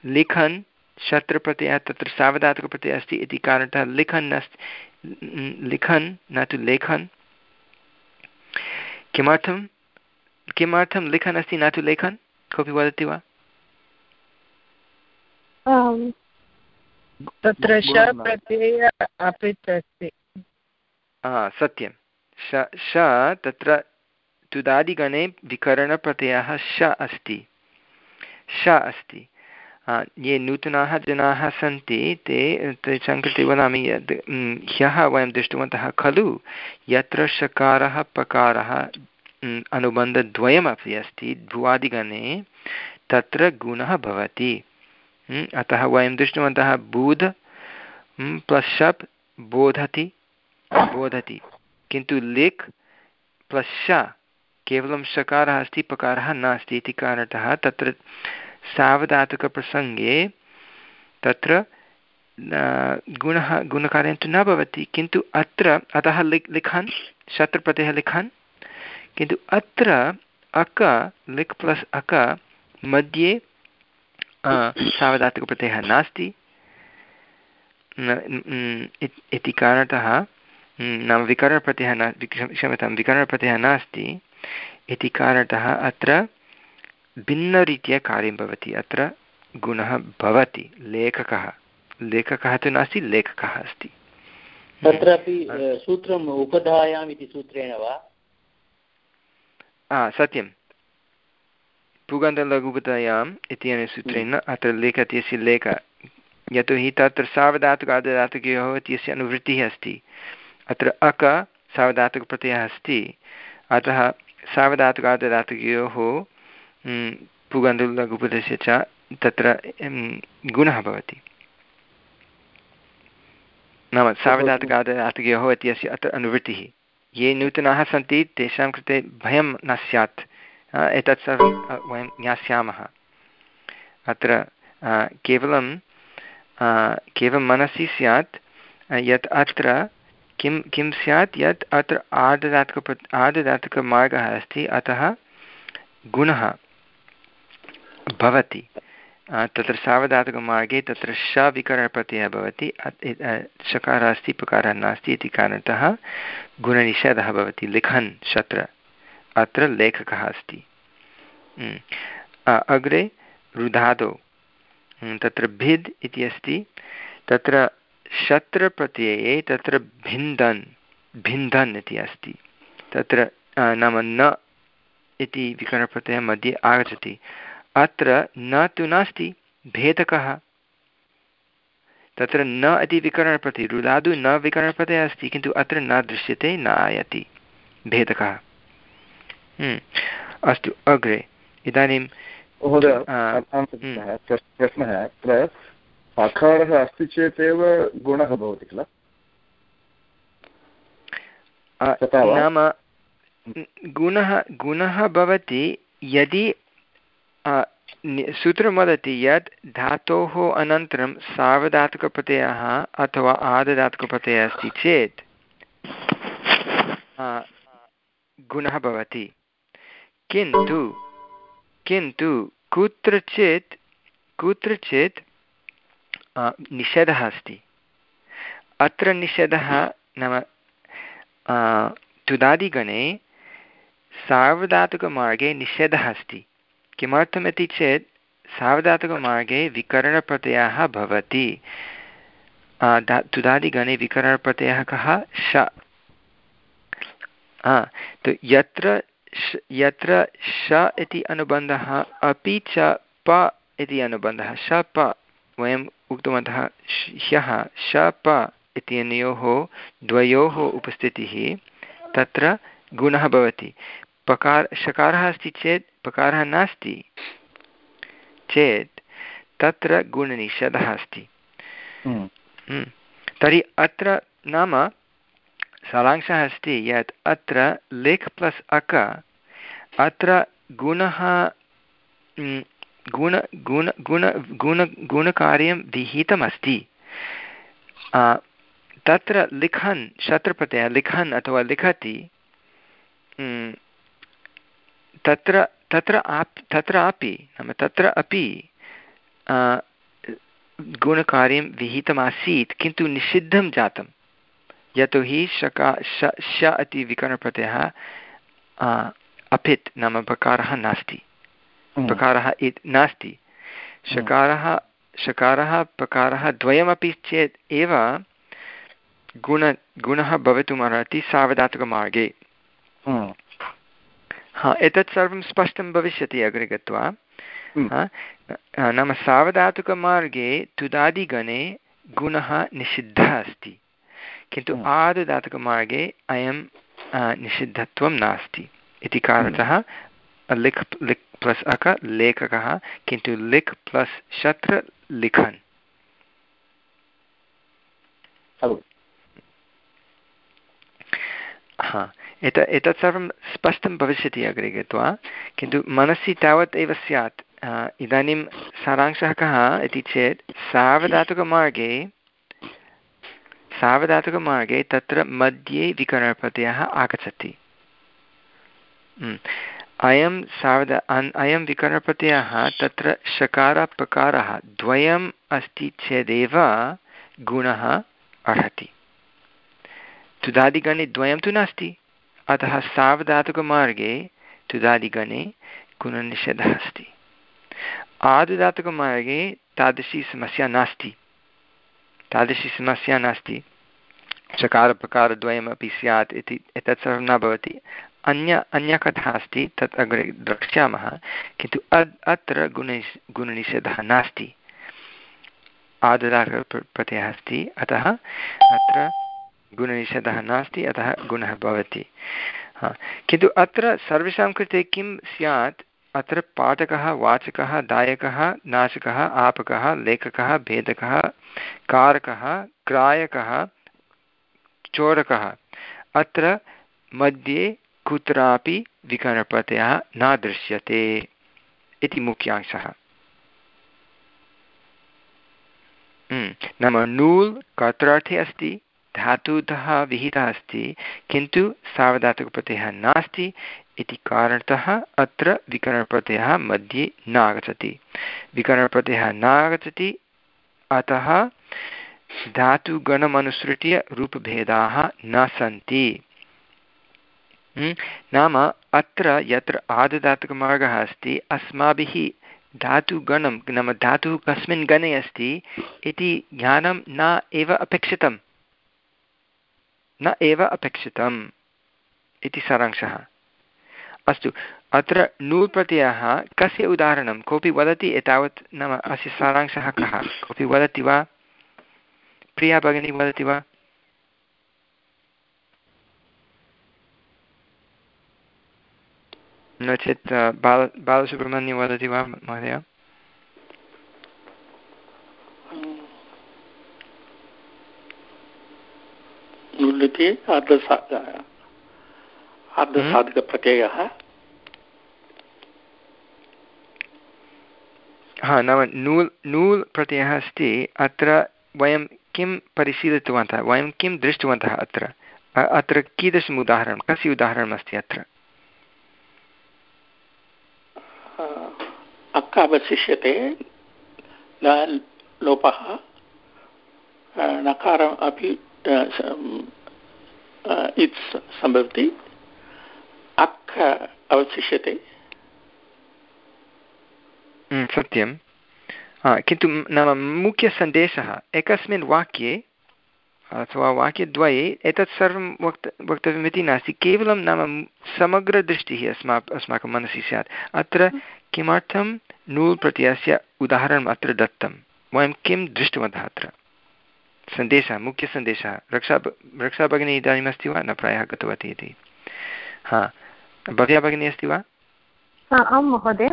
Speaker 1: लिखन् शत्रप्रत्ययः तत्र सावधातुकप्रत्ययः अस्ति इति कारणतः लिखन् अस्ति लिखन् न तु लेखन्। किमर्थं किमर्थं लिखन् अस्ति न तु लेखन्? कोऽपि वदति वा?
Speaker 4: तत्र
Speaker 1: सत्यं। श श तत्र तुदादिगणे विकरणप्रत्ययः श अस्ति। श अस्ति। ये नूतनाः जनाः सन्ति, ते तेषां कृते वदामि यद् ह्यः वयं दृष्टवन्तः खलु, यत्र शकारः पकारः अनुबन्धद्वयमपि अस्ति भुवादिगणे तत्र गुणः भवति। अतः वयं दृष्टवन्तः बुध प्लस् शप् बोधति बोधति। किन्तु लिक् प्लस् श केवलं शकारः अस्ति, पकारः नास्ति इति कारणतः तत्र सावधातुकप्रसङ्गे तत्र गुणः, गुणकार्यं तु न भवति, किन्तु अत्र, अतः लिख् लिखन्, शत्रुप्रत्ययः लिखन्, किन्तु अत्र अक लिक् प्लस् अक, मध्ये सावधातुकप्रत्ययः नास्ति। इति कारणतः, नाम विकरणप्रत्ययः न क्षम्यतां, विकरणप्रत्ययः नास्ति। इति कारणतः अत्र भिन्नरीत्या कार्यं भवति। अत्र गुणः भवति लेखकः। लेखकः तु नास्ति लेखकः अस्ति।
Speaker 6: तत्रापि सूत्रम् उपधायाम् इति सूत्रेण वा?
Speaker 1: सत्यं पुगन्तलघुपतायाम् इत्यनेन सूत्रेण अत्र लेख इत्यस्य लेख। यतोहि तत्र सावधातुकादधातुकयोः इत्यस्य अनुवृत्तिः अस्ति। अत्र अक सावधातुकप्रत्ययः अस्ति। अतः सावधातुकादधातुकयोः पुगन्तुलघुपतस्य च तत्र गुणः भवति। नाम सावधातुकादधातुकयोः इत्यस्य अत्र अनुवृत्तिः। ये नूतनाः सन्ति, तेषां कृते भयं न स्यात्। एतत् सर्वं वयं ज्ञास्यामः। अत्र केवलं केवलं मनसि स्यात् यत् अत्र, किं किं स्यात्, यत् अत्र आददातुक आददातुकमार्गः अस्ति, अतः गुणः। भवति। तत्र सावधातुकमार्गे तत्र श विकरणप्रत्ययः भवति शकारः अस्ति, पकारः नास्ति इति कारणतः गुणनिषेधः भवति, लिखन् शत्र, अत्र लेखकः अस्ति। अग्रे रुधादौ तत्र भिद् इति अस्ति, तत्र शत्रप्रत्यये तत्र भिन्दन् भिन्दन् इति अस्ति। तत्र नाम न इति विकरणप्रत्ययः मध्ये आगच्छति। अत्र न तु नास्ति भेदकः। तत्र न इति विकरणप्रत्ययः रुदादु न विकरणप्रत्ययः अस्ति किन्तु अत्र न दृश्यते न आयाति भेदकः। हम्म, अस्तु अग्रे इदानीं
Speaker 7: महोदय प्रश्नः अत्र आकारः अस्ति चेत् एव गुणः भवति किल?
Speaker 1: नाम गुणः गुणः भवति यदि सूत्रं वदति यत् धातोः अनन्तरं सार्वधातुकप्रत्ययः अथवा आदधातुकप्रत्ययः अस्ति चेत् गुणः भवति। किन्तु किन्तु कुत्रचित् कुत्रचित् निषेधः अस्ति। अत्र निषेधः नाम तुदादिगणे सार्वधातुकमार्गे निषेधः अस्ति। किमर्थमिति चेत् सार्वधातुकमार्गे विकरणप्रत्ययः भवति। तुदादिगणे विकरणप्रत्ययः कः? श। तु यत्र यत्र श इति अनुबन्धः, अपि च प इति अनुबन्धः। श, प। वयम् उक्तवन्तः ह्यः। श, प इत्यनयोः द्वयोः उपस्थितिः तत्र गुणः भवति। पकार शकारः अस्ति चेत् पकारः नास्ति चेत् तत्र गुणनिषेधः अस्ति हम्म। हम्म। तर्हि अत्र नाम सारांशः अस्ति यत् अत्र लेख् प्लस् अक अत्र गुणः गुण गुण गुण गुण गुणकार्यं विहितमस्ति तत्र लिखन् शत्रप्रत्ययः लिखन् अथवा लिखति तत्र तत्र आप् तत्रापि नाम तत्र अपि गुणकार्यं विहितमासीत् किन्तु निषिद्धं जातं यतोहि शका श श इति विकरणप्रत्ययः अपित् नाम बकारः नास्ति। प्रकारः इति नास्ति। शकारः शकारः प्रकारः द्वयमपि चेत् एव गुण गुणः भवितुमर्हति सावधातुकमार्गे। हा एतत् सर्वं स्पष्टं भविष्यति अग्रे गत्वा। नाम सावधातुकमार्गे तुदादिगणे गुणः निषिद्धः अस्ति। किन्तु आदुदातुकमार्गे अयं निषिद्धत्वं नास्ति। इति कारणतः लिख् लिख् प्लस् अक लेखकः किन्तु लिख् प्लस् शत्र लिखन्। हा। एत, एतत् सर्वं स्पष्टं भविष्यति अग्रे गत्वा, किन्तु मनसि तावत् एव स्यात्। इदानीं सारांशः कः इति चेत् सावधातुकमार्गे सावधातुकमार्गे तत्र मध्ये विकरणप्रत्ययः आगच्छति। अयं सावध अयं विकरणप्रत्ययः तत्र शकारप्रकारः द्वयम् अस्ति चेदेव गुणः अर्हति। तुदादिगणे द्वयं तु नास्ति। अतः सावधातुकमार्गे तुदादिगणे गुणनिषेधः अस्ति। आदुदातुकमार्गे तादृशी समस्या नास्ति। तादृशी समस्या नास्ति। चकारप्रकारद्वयमपि स्यात् इति एतत् सर्वं न भवति। अन्य अन्यकथा अस्ति, तत् अग्रे द्रक्ष्यामः, किन्तु अद्, अत्र गुणनिस् गुणनिषेधः नास्ति। आददाप्रत्ययः अस्ति। अतः अत्र गुणनिषेधः नास्ति अतः गुणः भवति। किन्तु अत्र सर्वेषां कृते किं स्यात् अत्र पाठकः वाचकः दायकः नाशकः आपकः लेखकः भेदकः कारकः ग्रायकः चोरकः अत्र मध्ये कुत्रापि विकरणप्रत्ययः न दृश्यते इति मुख्यांशः। हम्म, नाम नूल् कर्त्रार्थे अस्ति। धातुतः विहितः अस्ति, किन्तु सार्वधातुकप्रत्ययः नास्ति, इति कारणतः अत्र विकरणप्रत्ययः मध्ये न आगच्छति विकरणप्रत्ययः न आगच्छति अतः धातुगणमनुसृत्य रूपभेदाः न सन्ति हम्म? नाम अत्र यत्र आददातुकमार्गः अस्ति, अस्माभिः धातुगणं, नाम धातुः कस्मिन् गणे अस्ति, इति ज्ञानं न एव अपेक्षितं न एव अपेक्षितम् इति सारांशः। अस्तु, अत्र नूल् प्रत्ययः कस्य उदाहरणं? कोऽपि वदति एतावत् नाम अस्य सारांशः कः? कोऽपि वदति वा? प्रिया भगिनी, वदति वा? नो चेत्, बाल, बालसुब्रह्मण्यं वदति वा, महोदय?
Speaker 6: नुल्लिति अर्धसा अर्धसाधकप्रत्ययः
Speaker 1: हा नाम नूल् नूल् प्रत्ययः अस्ति अत्र वयं किं परिशीलितवन्तः वयं किं दृष्टवन्तः अत्र? अत्र कीदृशम् उदाहरणं कस्य उदाहरणमस्ति अत्र?
Speaker 6: अक् अवशिष्यते लोपः नकारम् अपि इत् सम्भवति अक् अवशिष्यते
Speaker 1: सत्यं किन्तु नाम मुख्यसन्देशः, एकस्मिन् वाक्ये, अथवा वाक्यद्वये एतत् सर्वं वक्त, वक्तव्यमिति नास्ति। केवलं नाम समग्रदृष्टिः अस्मा अस्माकं मनसि स्यात्। अत्र किमर्थं नूल् प्रत्ययस्य उदाहरणम् अत्र दत्तं? वयं किं दृष्टवन्तः अत्र? सन्देशः मुख्यसन्देशः रक्षा रक्षा भगिनी इदानीम् अस्ति वा? न प्रायः गतवती इति। हा। भव्या भगिनी अस्ति वा?
Speaker 5: आं महोदय।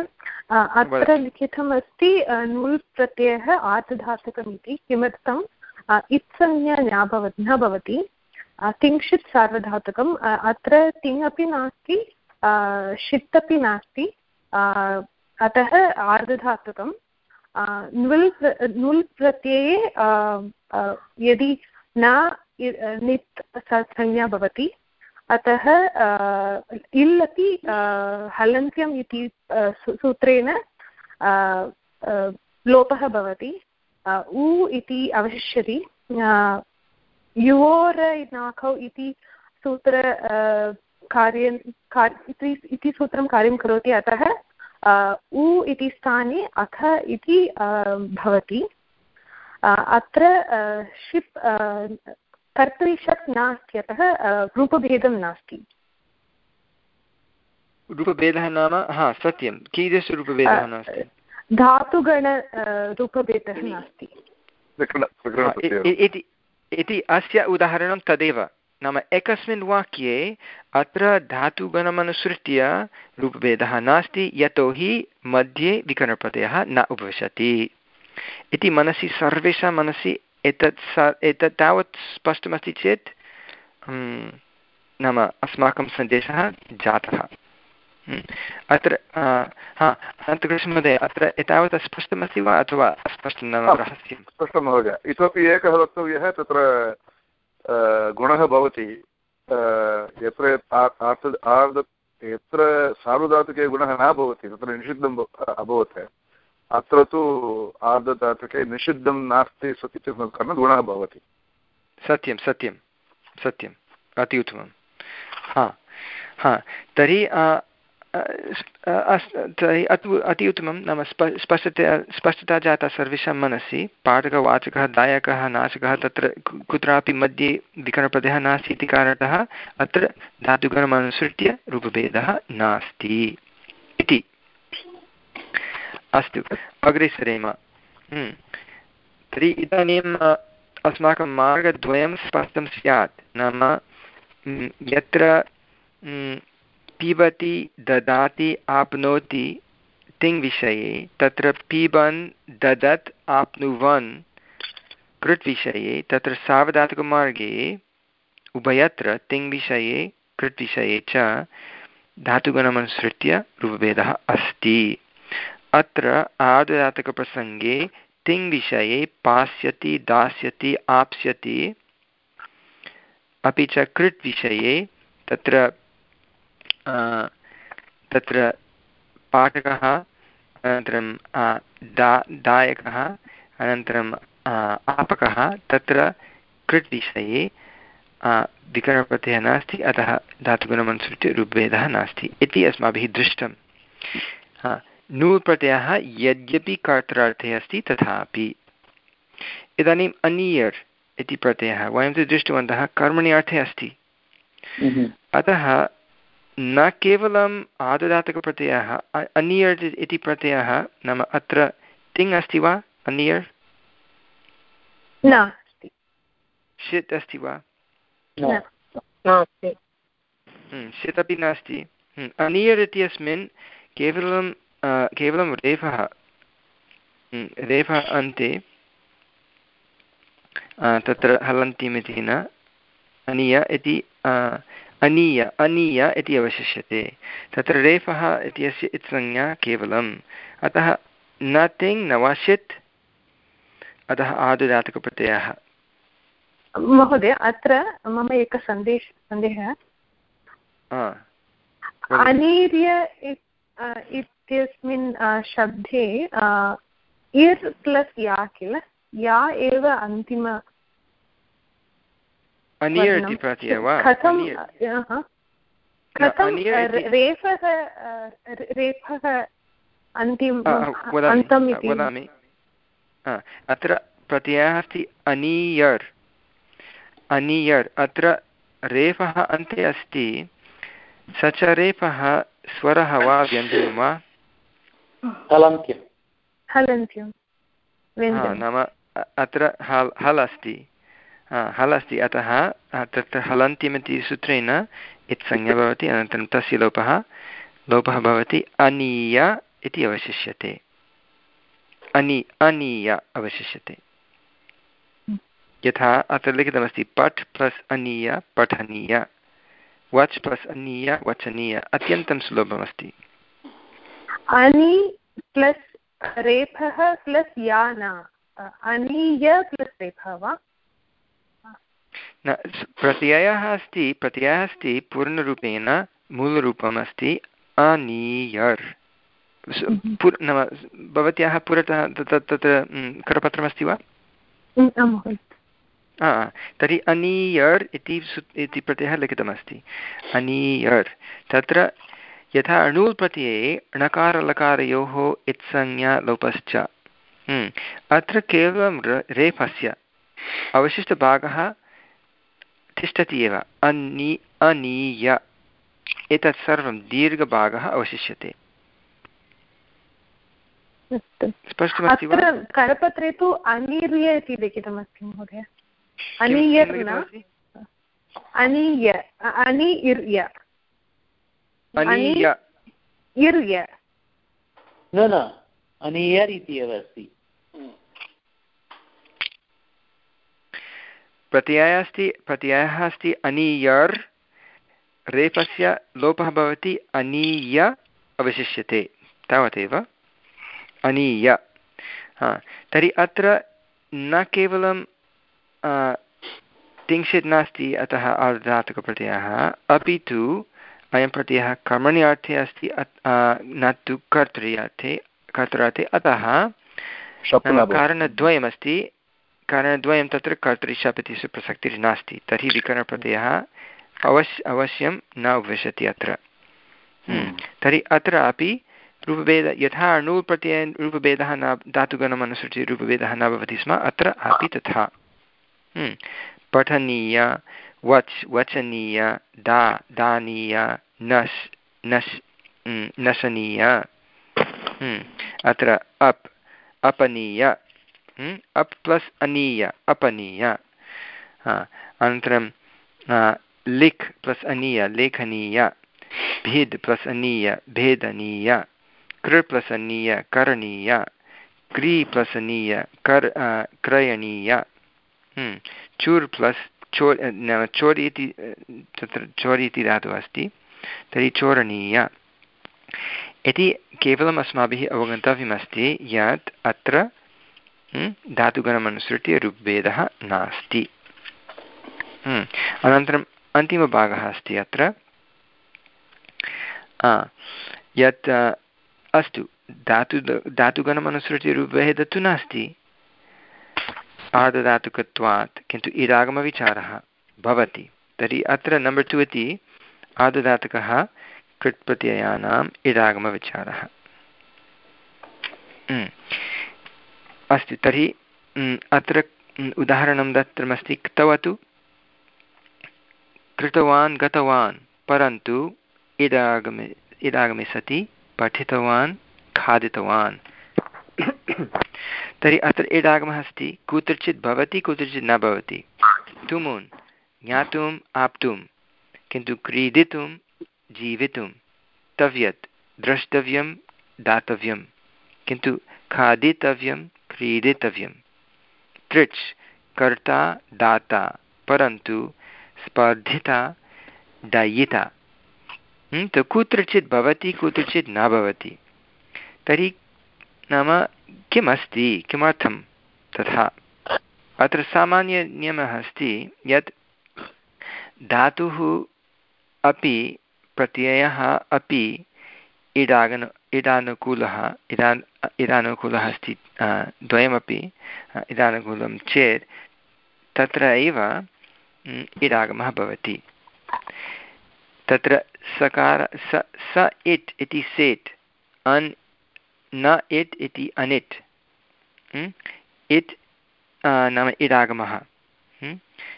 Speaker 5: अत्र लिखितमस्ति नूल् प्रत्ययः आर्धधातुकमिति। किमर्थं इत्संज्ञा न भवति न भवति। तिङ्क्षित् सार्वधातुकम्। अत्र तिङ् अपि नास्ति षित् अपि नास्ति। अतः आर्धधातुकं नुल् नुल् प्रत्यये यदि न नित् संज्ञा भवति, अतः इल् अपि हलन्त्यम् इति सूत्रेण लोपः भवति। उ इति अवशिष्यति। युवोर नाखौ इति सूत्र कार्यं इति सूत्रं कार्यं करोति। अतः उ इति स्थाने अथ इति भवति। अत्र शिप् कर्तरिषत् नास्ति अतः रूपभेदं नास्ति।
Speaker 1: रूपभेदः नाम हा सत्यं। कीदृशरूपभेदः नास्ति?
Speaker 5: धातुगण रूपभेदः नास्ति।
Speaker 1: इति अस्य उदाहरणं तदेव। नाम एकस्मिन् वाक्ये अत्र धातुगणमनुसृत्य रूपभेदः नास्ति यतोहि मध्ये विकरणप्रत्ययः न उपविशति। इति मनसि सर्वेषां मनसि एतत् स एतत् तावत् स्पष्टमस्ति चेत् नाम अस्माकं सन्देशः जातः। हम्म। अत्र हा अनन्तकृष्णमहोदय अत्र एतावत् स्पष्टमस्ति वा अथवा अस्पष्टं नाम रहस्यं
Speaker 7: स्पष्टं महोदय। इतोपि एकः वक्तव्यः तत्र गुणः भवति। यत्र यत्र सार्वधातुके गुणः न भवति तत्र निषिद्धम् अभवत्। अत्र तु आर्धधातुके निषिद्धं नास्ति कारणेन गुणः भवति।
Speaker 1: सत्यं सत्यं सत्यम् अति उत्तमं। हा हा, तर्हि तर्हि अति उत्तमं, नाम स्प, स्पष्टतया, स्पष्टता जाता सर्वेषां मनसि। पाठकवाचकः दायकः, नाशकः, तत्र कुत्रापि मध्ये विकरणप्रदेशः नास्ति इति कारणतः अत्र धातुगणमनुसृत्य रूपभेदः नास्ति। अस्तु अग्रे सरेम हम्म। तर्हि इदानीम् अस्माकं मार्गद्वयं स्पष्टं स्यात्। नाम यत्र पिबति, ददाति, आप्नोति तिङ् विषये तत्र पिबन्, ददत्, आप्नुवन् कृट् विषये तत्र सावधातुकमार्गे उभयत्र तिङ् विषये कृट् विषये च धातुगणमनुसृत्य रूपभेदः अस्ति। अत्र आदुदातकप्रसङ्गे तिङ् विषये पास्यति, दास्यति, आप्स्यति। अपि च कृट् विषये तत्र तत्र पाठकः अनन्तरं दा, दायकः, अनन्तरम् आपकः, तत्र कृट् विषये विकरणप्रत्ययः नास्ति, अतः धातुगुणमनुसृत्य ऋग्वेदः नास्ति इति अस्माभिः दृष्टं नूल् प्रत्ययः यद्यपि कर्तरार्थे अस्ति तथापि इदानीम् अनियर् इति प्रत्ययः वयं तु दृष्टवन्तः कर्मणि अर्थे अस्ति। अतः न केवलम् आददातकप्रत्ययः अनियर् इति प्रत्ययः नाम अत्र तिङ् अस्ति वा अनियर्?
Speaker 5: नास्ति
Speaker 1: षित् अस्ति वा? हम्म, षित् अपि नास्ति। हम्म, अनियर् इत्यस्मिन् केवलं केवलं रेफः रेफः अन्ते तत्र हलन्तीमिति न अनीय इति अनीय अनीय इति अवशिष्यते तत्र रेफः इत्यस्य इत्संज्ञा केवलम् अतः न तिङ् न वा षित् अतः आदुदातकप्रत्ययः
Speaker 5: महोदय अत्र मम एकः संदेश सन्देहः अनीर्य इत्यस्मिन् शब्दे इर् प्लस् या किल? या एव अन्तिम कथं रेफः रेफः अन्तिम
Speaker 1: वदामि अत्र प्रत्ययः अस्ति अनीयर्। अनीयर् अत्र रेफः अन्ते अस्ति। स च रेफः स्वरः वा व्यञ्जनं वा? नाम अत्र हल् हल् अस्ति। हल् अस्ति। अतः तत्र हलन्त्यमिति सूत्रेण इत्संज्ञा भवति अनन्तरं तस्य लोपः लोपः भवति अनीय इति अवशिष्यते। अनी अनीय अवशिष्यते। यथा अत्र लिखितमस्ति पठ् प्लस् अनीय पठनीय। वच् प्लस् अनीय वचनीय। अत्यन्तं सुलभमस्ति।
Speaker 5: अनि प्लस् रेफः प्लस् यान अनीय प्लस् रेफः वा?
Speaker 1: न प्रत्ययः अस्ति प्रत्ययः अस्ति पूर्णरूपेण मूलरूपम् अस्ति अनीयर्। नाम भवत्याः पुरतः तत्र करपत्रमस्ति वा? हा तर्हि अनीयर् इति इति प्रत्ययः लिखितमस्ति। अनीयर्। तत्र यथा अणुल् प्रत्यये णकारलकारयोः इत्संज्ञा लोपश्च। अत्र केवलं रेफस्य। अवशिष्टभागः तिष्ठति एव। अनि अनीय। एतत् सर्वं दीर्घभागः अवशिष्यते। स्पष्टमस्ति वा?
Speaker 5: करपत्रे तु अनीर्य इति लिखितमस्ति महोदय। अनीय अनीय अनीर्य।
Speaker 1: अनीय
Speaker 5: इर्य।
Speaker 6: न न अनीयर् इति एव अस्ति।
Speaker 1: प्रत्ययः अस्ति प्रत्ययः अस्ति अनीयर् रेपस्य लोपः भवति अनीय अवशिष्यते तावदेव। अनीय। हा तर्हि अत्र न केवलं तिंशित् नास्ति अतः आर्धातुकप्रत्ययः अपि तु अयं प्रत्ययः कर्मणि अर्थे अस्ति न तु कर्तृ कर्तृर्थे अतः कारणद्वयमस्ति कारणद्वयं तत्र कर्तरिशप् इति प्रसक्तिर्नास्ति तर्हि विकरणप्रत्ययः अवश्य अवश्यं न उपविशति अत्र हम्म। तर्हि अत्रापि रूपभेद यथा अणुः प्रत्ययेन रूपभेदः न धातुगणम् अनुसृत्य रूपभेदः न भवति स्म अत्र अपि तथा हम्म। पठनीय वच् वचनीय दा दानीय नश् नश् नशनीय। अत्र अप् अपनीय अप् प्लस् अनीय अपनीय अनन्तरं लिख् प्लस् अनीय लेखनीय भेद् प्लस् अनीय भेदनीय कृ प्लस् अनीय करणीय क्री प्लस् अनीय कर् क्रयणीय चूर् प्लस् चोर् नाम चोर् इति तत्र चोर् इति धातुः अस्ति, तर्हि चोरणीय। इति केवलम् अस्माभिः अवगन्तव्यमस्ति, यत् अत्र धातुगणमनुसृत्य ऋग्वेदः नास्ति। अनन्तरम् अन्तिमभागः अस्ति अत्र। यत् अस्तु धातु धातुगणमनुसृत्य रूपभेदः तु नास्ति। आदधातुकत्वात् किन्तु इडागमविचारः भवति। तर्हि अत्र नम्बर् टु इति आदधातुकः कृट्प्रत्ययानाम् इडागमविचारः अस्तु। तर्हि अत्र उदाहरणं दत्तमस्ति। क्तवतु। कृतवान्, गतवान्, परन्तु इडागमे सति पठितवान्, खादितवान्। तर्हि अत्र एडागमः अस्ति। कुत्रचित् भवति, कुत्रचित् न भवति। तुमुन् ज्ञातुम् आप्तुं किन्तु क्रीडितुं जीवितुं तव्यत् द्रष्टव्यं, दातव्यं, किन्तु खादितव्यं, क्रीडितव्यं। तृच्, कर्ता, दाता, परन्तु स्पर्धिता, डयिता। तो कुत्रचित् भवति, कुत्रचित् न भवति। तर्हि नाम किम् अस्ति किमर्थं? तथा। अत्र सामान्यनियमः अस्ति यत् धातुः अपि प्रत्ययः अपि इडागन, इडानुकूलः, इडान्, इडानुकूलः अस्ति द्वयमपि इडानुकूलं चेत् तत्र एव इडागमः भवति। तत्र सकार, स स इट् इति सेट्, अन् न इट् इति अनिट् इट् नाम इडागमः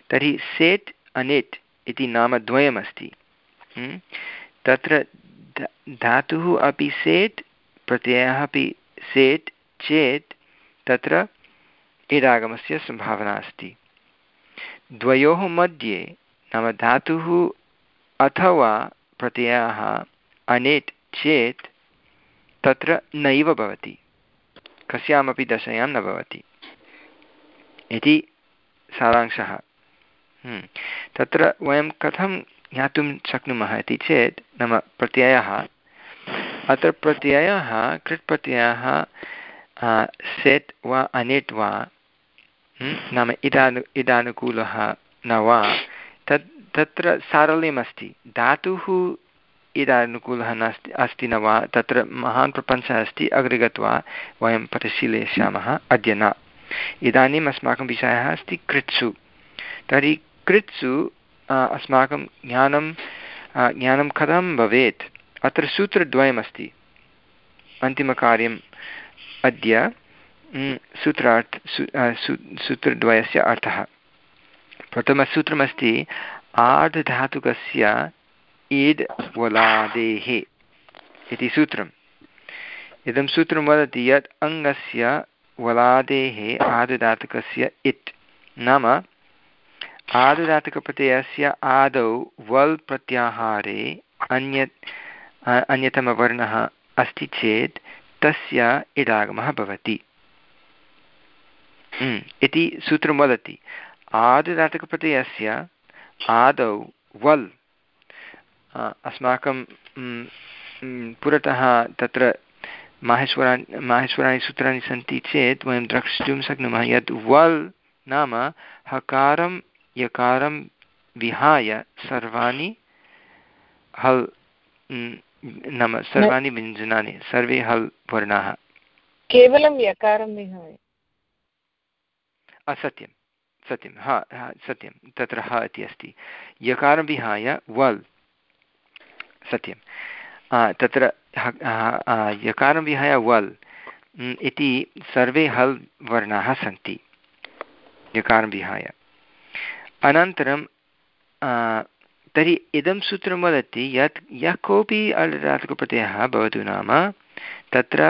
Speaker 1: तर्हि सेट् अनिट् इति नाम द्वयमस्ति। तत्र धातुः अपि सेट् प्रत्ययः अपि सेट् चेत् तत्र इडागमस्य सम्भावना अस्ति। द्वयोः मध्ये नाम धातुः अथवा प्रत्ययः अनेट् चेत् तत्र नैव भवति। कस्यामपि दशायां न भवति। इति सारांशः। हम्म। तत्र वयं कथं ज्ञातुं शक्नुमः इति चेत् नाम प्रत्ययः। अत्र प्रत्ययः कृट् प्रत्ययः सेट् वा अनेट् वा हम्म, नाम इदानु इदानुकूलः न वा तत् तत्र सारल्यमस्ति। धातुः इदानुकूलः नास्ति अस्ति न वा? तत्र महान् प्रपञ्चः अस्ति, अग्रे गत्वा वयं परिशीलयिष्यामः अद्य न इदानीम् अस्माकं विषयः अस्ति कृत्सु। तर्हि कृत्सु अस्माकं ज्ञानं ज्ञानं कथं भवेत्? अत्र सूत्रद्वयमस्ति। अन्तिमकार्यम् अद्य सूत्रार्थ सूत्रद्वयस्य अर्थः। प्रथमसूत्रमस्ति, आर्धधातुकस्य ईड् वलादेः इति सूत्रम्। इदं सूत्रं वदति यत् अङ्गस्य वलादेः आदुदातुकस्य इट् नाम आदुदातुकप्रत्ययस्य आदौ वल् प्रत्याहारे अन्यत् अन्यतमवर्णः अस्ति चेत् तस्य इडागमः भवति। इति सूत्रं वदति। आदुदातुकप्रत्ययस्य आदौ वल् अस्माकं पुरतः तत्र माहेश्वराणि माहेश्वराणि सूत्राणि सन्ति चेत् वयं द्रष्टुं शक्नुमः यत् वल् नाम हकारं यकारं विहाय सर्वाणि हल् नाम सर्वाणि व्यञ्जनानि सर्वे हल् वर्णाः।
Speaker 4: केवलं यकारं विहाय।
Speaker 1: असत्यं सत्यं हा हा सत्यं तत्र ह इति अस्ति। यकारं विहाय वल्। सत्यं तत्र यकारं विहाय वल् इति सर्वे हल् वर्णाः सन्ति। यकारं विहाय। अनन्तरं तर्हि इदं सूत्रं वदति, यत् यः कोऽपि अल्रातकप्रत्ययः भवतु नाम, तत्र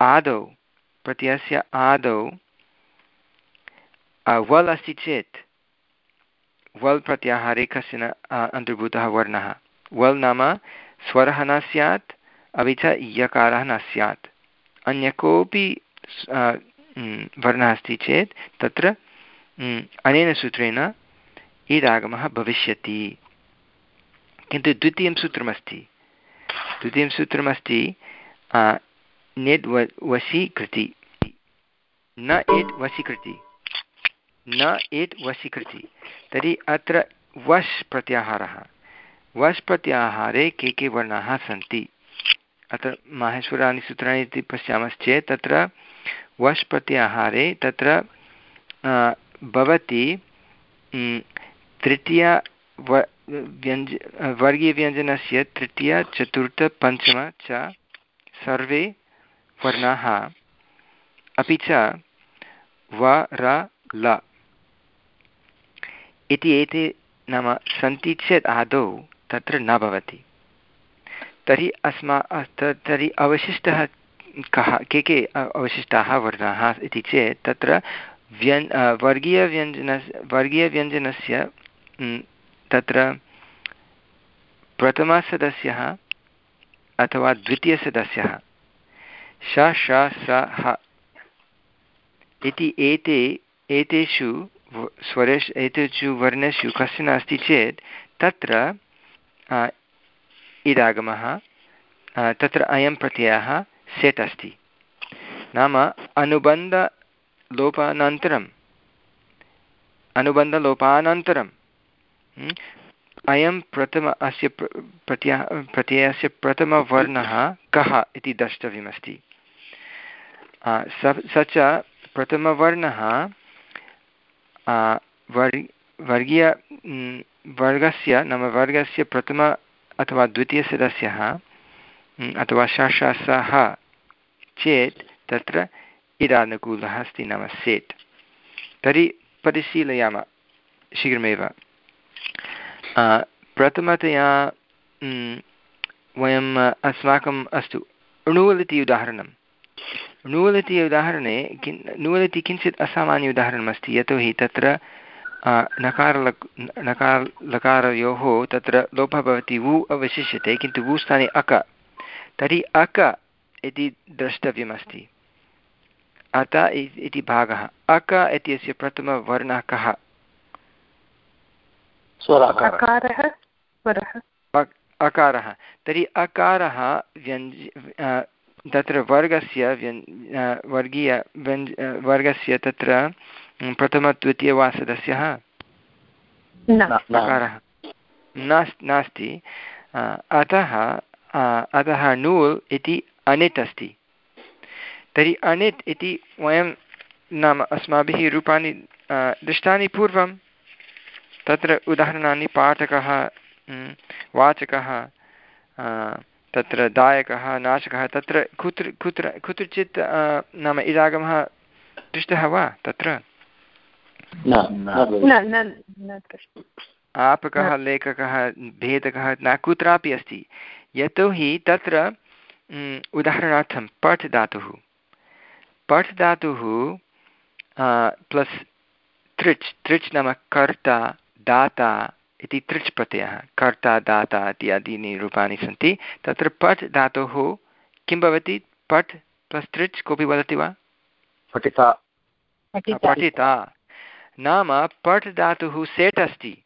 Speaker 1: आदौ, प्रत्ययस्य आदौ वल् अस्ति चेत् वल् प्रत्याहारे कश्चन अन्तर्भूतः वर्णः। वल् नाम स्वरः न स्यात्, अपि च यकारः न स्यात्। अन्य कोऽपि वर्णः अस्ति चेत् तत्र अनेन सूत्रेण ईदागमः भविष्यति। किन्तु द्वितीयं सूत्रमस्ति। द्वितीयं सूत्रमस्ति व वशीकृति। न एट् वशीकृति। न एट् वशीकृति। तर्हि अत्र वश् प्रत्याहारः। वश् प्रत्याहारे के के वर्णाः सन्ति। अत्र माहेश्वराणि सूत्राणि इति पश्यामश्चेत् तत्र वश् प्रत्याहारे तत्र भवति तृतीय व, व्यञ्ज, वर्गीयव्यञ्जनस्य तृतीय, चतुर्थ, पञ्चम च सर्वे वर्णाः। अपि च, व, र, ल। इति एते नाम सन्ति चेत् आदौ तत्र न भवति। तर्हि अस्मा तर्हि अवशिष्टः कः, के के अवशिष्टाः वर्णाः इति चेत् तत्र व्यन् वर्गीयव्यञ्जन वर्गीयव्यञ्जनस्य तत्र प्रथमसदस्यः अथवा द्वितीयसदस्यः। श श, स, ह इति एते, एतेषु स्वरेषु एतेषु वर्णेषु कश्चन अस्ति चेत् तत्र इदागमः तत्र अयं प्रत्ययः सेट् अस्ति। नाम अनुबन्धलोपानन्तरम् अनुबन्धलोपानन्तरं अयं प्रथम अस्य प्रत्ययः, प्रत्ययस्य प्रथमवर्णः कः इति द्रष्टव्यमस्ति। स स च प्रथमवर्णः वर् वर्गीय वर्गस्य, नाम वर्गस्य प्रथम अथवा द्वितीयसदस्यः अथवा शाशासः चेत् तत्र इदानुकूलः अस्ति नाम सेट् तर्हि परिशीलयामः शीघ्रमेव। प्रथमतया वयम् अस्माकम् अस्तु, णुवल् इति उदाहरणं णुवल् इति उदाहरणे किं णुवल् इति किञ्चित् असामान्य उदाहरणमस्ति यतोहि तत्र नकारलक् नकार लकारयोः तत्र लोपः भवति वु अवशिष्यते किन्तु वु स्थाने अक। तर्हि अक इति द्रष्टव्यमस्ति। अत इति भागः। अक इत्यस्य प्रथमवर्णः कः? अकारः तर्हि अकारः व्यञ्ज तत्र वर्गस्य व्यन् वर्गीय व्यञ्ज वर्गस्य तत्र प्रथमद्वितीय वा सदस्यः अकारः नास्ति। अतः अतः नूल् इति अनिट् अस्ति। तर्हि अनिट् इति वयं नाम अस्माभिः रूपाणि दृष्टानि पूर्वं। तत्र उदाहरणानि पाठकः वाचकः तत्र दायकः नाशकः तत्र कुत्र कुत्र कुत्रचित् नाम इदागमः दृष्टः वा तत्र? आपकः लेखकः भेदकः न कुत्रापि अस्ति। यतोहि तत्र उदाहरणार्थं पठ् धातुः। पठ् धातुः प्लस् तृच् तृच् नाम कर्ता दाता इति तृच् प्रत्ययः कर्ता दाता इत्यादीनि रूपाणि सन्ति। तत्र पठ् धातोः किं भवति? पठ् प्लस् तृच् कोऽपि वदति वा?
Speaker 7: पठिता।
Speaker 1: पठिता। नाम पठ् धातुः सेट् अस्ति।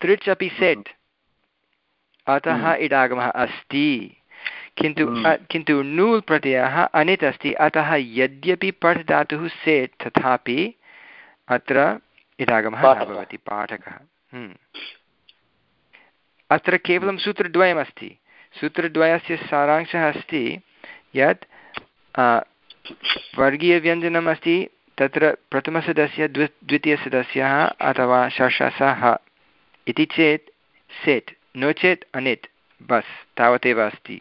Speaker 1: तृच् अपि सेट्। अतः इडागमः अस्ति। किन्तु किन्तु नूल् प्रत्ययः अनित् अस्ति। अतः यद्यपि पठ् धातुः सेट् तथापि अत्र इदागमः न भवति। पाठकः। हम्म। अत्र केवलं सूत्रद्वयमस्ति। सूत्रद्वयस्य सारांशः अस्ति यत् वर्गीयव्यञ्जनम् अस्ति तत्र प्रथमसदस्यः, द्वि, द्वितीयसदस्यः अथवा षषसः इति चेत्, सेट्। नो चेत् अनिट् बस्। तावदेव अस्ति।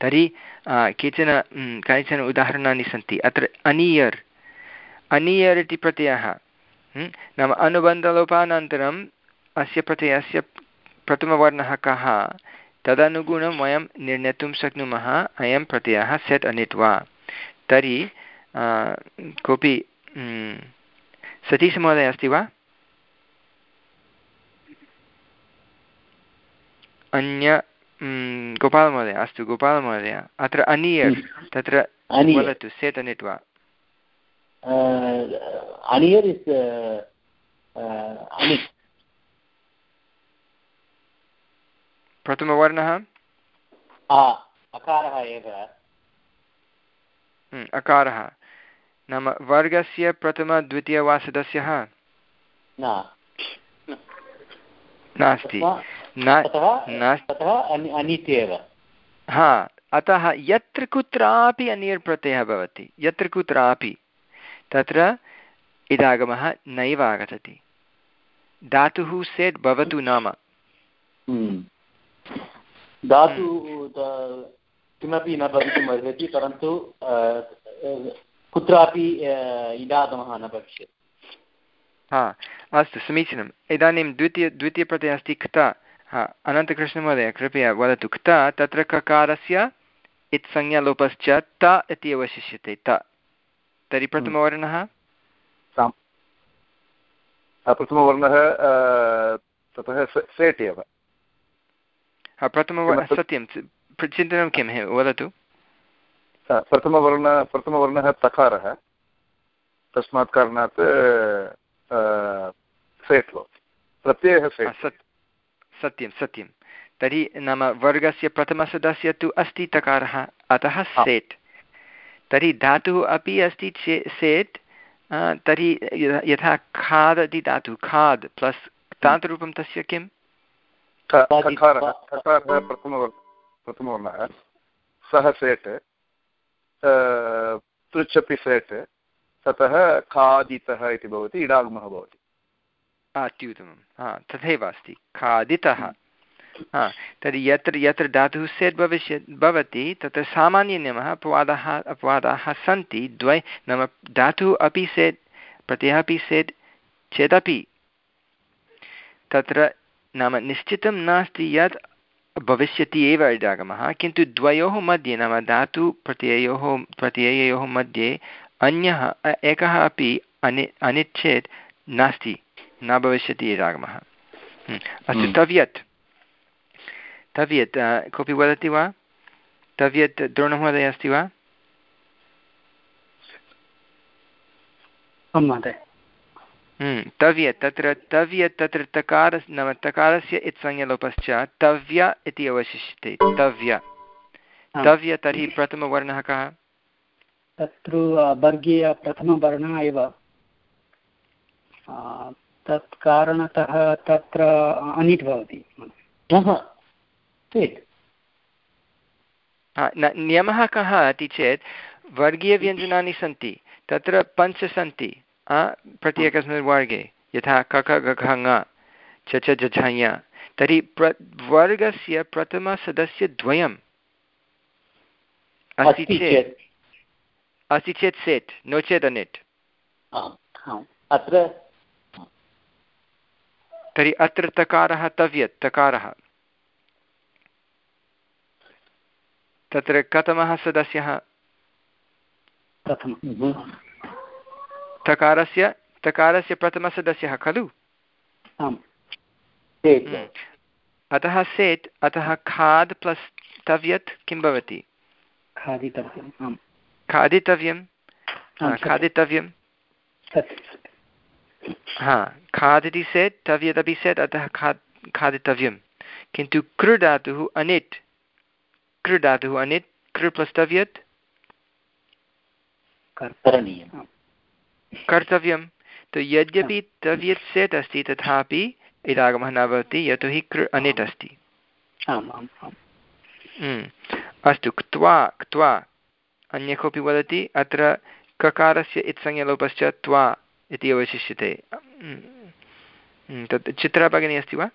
Speaker 1: तर्हि केचन कानिचन उदाहरणानि सन्ति। अत्र अनियर्। अनियर् इति प्रत्ययः। नाम अनुबन्धलोपानन्तरम् अस्य प्रत्ययस्य प्रथमवर्णः कः? तदनुगुणं वयं निर्णेतुं शक्नुमः। अयं प्रत्ययः सेट् अनित्वा। तर्हि कोऽपि सतीशमहोदय अस्ति वा? अन्य गोपालमहोदय अस्तु गोपालमहोदय। अत्र अनियर् तत्र वदतु सेट् अनित्वा।
Speaker 6: अनियर् इस् अनिट्
Speaker 1: प्रथमवर्णः?
Speaker 6: अकारः एव।
Speaker 1: अकारः। नाम वर्गस्य प्रथमद्वितीय वा सदस्यः नास्ति। हा अतः यत्र कुत्रापि अनिर् प्रत्ययः भवति। यत्र कुत्रापि। तत्र इदागमः नैव आगच्छति धातुः सेट् भवतु नाम।
Speaker 6: हम्म। धातु किमपि न भवितुम् अर्हति परन्तु कुत्रापि इडागमः न भविष्यति।
Speaker 1: हा अस्तु समीचीनम्। इदानीं द्वितीय द्वितीयप्रत्ययः अस्ति क्त। हा अनन्तकृष्णमहोदय कृपया वदतु। क्त तत्र ककारस्य इत्संज्ञालोपश्च त इति अवशिष्यते त। तर्हि प्रथमवर्णः?
Speaker 7: प्रथमवर्णः ततः सेट् एव।
Speaker 1: प्रथमवर्णः सत्यं चिन्तनं किं वदतु।
Speaker 7: प्रथमवर्ण प्रथमवर्णः तकारः। तस्मात् कारणात् सेट् भवति। प्रत्ययः सेट्।
Speaker 1: सत्यं सत्यं। तर्हि नाम वर्गस्य प्रथमसदस्य तु अस्ति तकारः अतः सेट्। तर्हि धातुः अपि अस्ति चे सेट् तर्हि यथा खाद् इति धातुः खाद् प्लस् तान्तरूपं तस्य किं?
Speaker 7: प्रथमवर्णः। सः सेट् पृच्छपि सेट् ततः खादितः इति भवति इडागमः भवति।
Speaker 1: अत्युत्तमं। हा तथैव अस्ति। खादितः। हा तर्हि यत्र यत्र धातुः सेट् भविष्यत् भवति तत्र सामान्यनियमः अपवादाः अपवादाः सन्ति द्वै नाम धातुः अपि सेट् प्रत्ययः अपि सेट् चेदपि। तत्र नाम निश्चितं नास्ति यत् भविष्यति एव इडागमः किन्तु द्वयोः मध्ये नाम धातु प्रत्ययोः प्रत्यययोः मध्ये अन्यः एकः अपि अनि अनित् चेत् नास्ति न भविष्यति इडागमः हम्म, अस्तु हम्म। तव्यत् तव्यत् कोऽपि वदति वा तव्यत् द्रोणमहोदय अस्ति वा
Speaker 3: महोदय
Speaker 1: हम्म, तव्य तत्र तव्य तत्र तकार नाम तकारस्य इत्संज्ञलोपश्च तव्य इति अवशिष्यते तव्य तव्य तर्हि प्रथमवर्णः कः
Speaker 3: तत्र वर्गीय प्रथमवर्णः एव तत् कारणतः तत्र अनिट् भवति
Speaker 1: नियमः कः इति चेत् वर्गीयव्यञ्जनानि सन्ति तत्र पञ्च सन्ति प्रत्येकस्मिन् वर्गे यथा कक गघ ङ च च झञ तर्हि प्र वर्गस्य प्रथमसदस्यद्वयम् अस्ति चेत्। अस्ति चेत् सेट् नो चेत् अनिट्
Speaker 6: अत्र
Speaker 1: तर्हि अत्र तकारः तव्यत् तकारः। तत्र कथमः सदस्यः? तकारस्य तकारस्य प्रथमसदस्यः खलु? हम्म। अतः सेट् अतः खाद् प्लस् तव्यत् किं भवति?
Speaker 3: खादितव्यं
Speaker 1: खादितव्यं हा खाद् इति सेट् तव्यदपि सेट् अतः खाद् खादितव्यं किन्तु कृ धातुः अनिट्। कृ धातुः अनिट् कृ प्लस् तव्यत् कर्तव्यं तु यद्यपि तव्यत् सेट् अस्ति तथापि इदागमः न भवति यतोहि कृ अनिट् अस्ति। अस्तु क्त्वा क्त्वा अन्य कोऽपि वदति अत्र ककारस्य इत्संज्ञलोपश्च त्वा इति अवशिष्यते। तत् चित्रा भगिनी अस्ति वा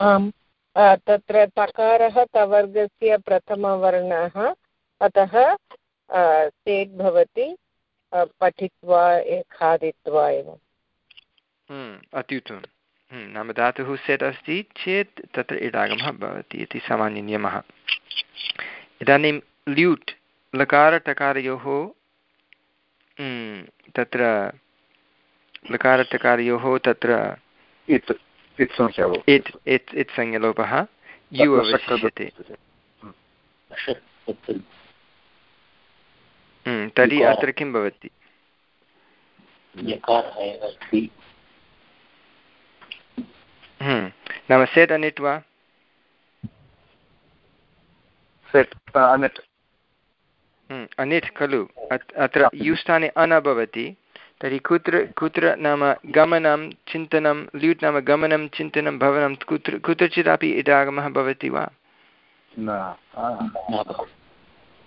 Speaker 4: आम् तत्र तकारः तवर्गस्य प्रथमवर्णः। अतः सेट् भवति पठित्वा खादित्वा एवम्
Speaker 1: हम्म, अत्युत्तमं हम्म, नाम धातुः सेट् अस्ति चेत् तत्र इडागमः भवति इति सामान्यनियमः। इदानीं ल्यूट् लकारटकारयोः हम्म, तत्र लकारटकारयोः तत्र
Speaker 7: इत्
Speaker 1: संज्ञलोपः यु अवशिष्यते हम्म, तर्हि अत्र किं भवति हम्म, नाम सेट् अनिट् वा
Speaker 7: अनिट्
Speaker 1: हम्म, खलु अत्- अत्र युस्थाने अन भवति तर्हि कुत्र कुत्र नाम गमनं चिन्तनं ल्यूट् नाम गमनं चिन्तनं भवनं कुत्र कुत्रचिदपि इडागमः भवति वा?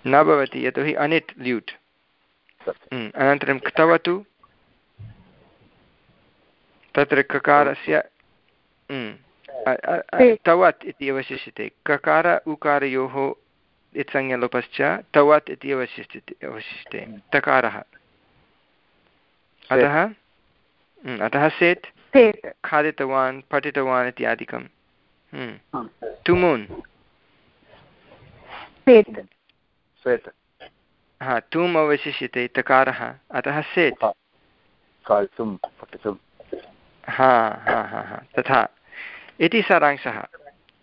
Speaker 7: न
Speaker 6: भवति।
Speaker 1: यतोहि अनिट् ल्यूट्। हम्म, अनन्तरं क्तवतु तत्र ककारस्य हम्म, अ- अ- अ- तवत् इति अवशिष्यते। ककार उकारयोः इत्संज्ञलोपश्च तवत् इति अवशिष्यते अवशिष्यते। तकारः। अतः हम्म, अतः सेट् खादितवान् पठितवान् इत्यादिकं हम्म। तुमुन्
Speaker 5: सेट्
Speaker 1: हा तुम् अवशिष्यते तकारः। अतः
Speaker 7: पठितुं
Speaker 1: हा। हा हा हा तथा। इति सारांशः।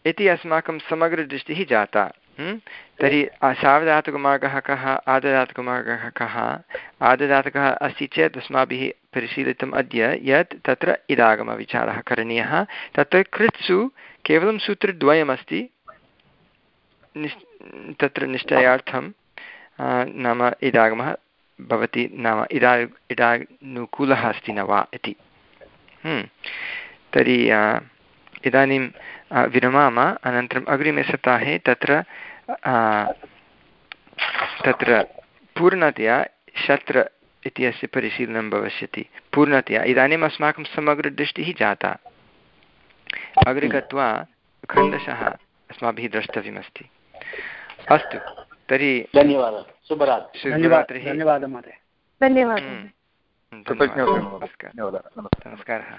Speaker 1: इति अस्माकं समग्रदृष्टिः जाता। हं? तर्हि अ- सार्वधातुकमार्गः कः आदधातुकमार्गः कः? आदधातुकः अस्ति चेत् अस्माभिः परिशीलितम् अद्य यत् तत्र इदागमविचारः करणीयः। तत्र कृत्सु केवलं सूत्रद्वयमस्ति। निश् तत्र निश्चयार्थं नाम इदागमः भवति नाम इदा इदानुकूलः अस्ति न वा इति। हम्म। तर्हि इदानीं विरमाम अनन्तरम् अग्रिमे सप्ताहे तत्र तत्र पूर्णतया शत्र इत्यस्य परिशीलनं भविष्यति। पूर्णतया इदानीम् अस्माकं समग्रदृष्टिः जाता। अग्रे गत्वा खण्डशः अस्माभिः द्रष्टव्यमस्ति। अस्तु तर्हि
Speaker 6: धन्यवादः। शुभरात्रिः।
Speaker 3: धन्यवादः
Speaker 1: शुभरात्रिः।
Speaker 3: धन्यवादः महोदय।
Speaker 5: धन्यवादः।
Speaker 1: हम्म। नमस्कारः।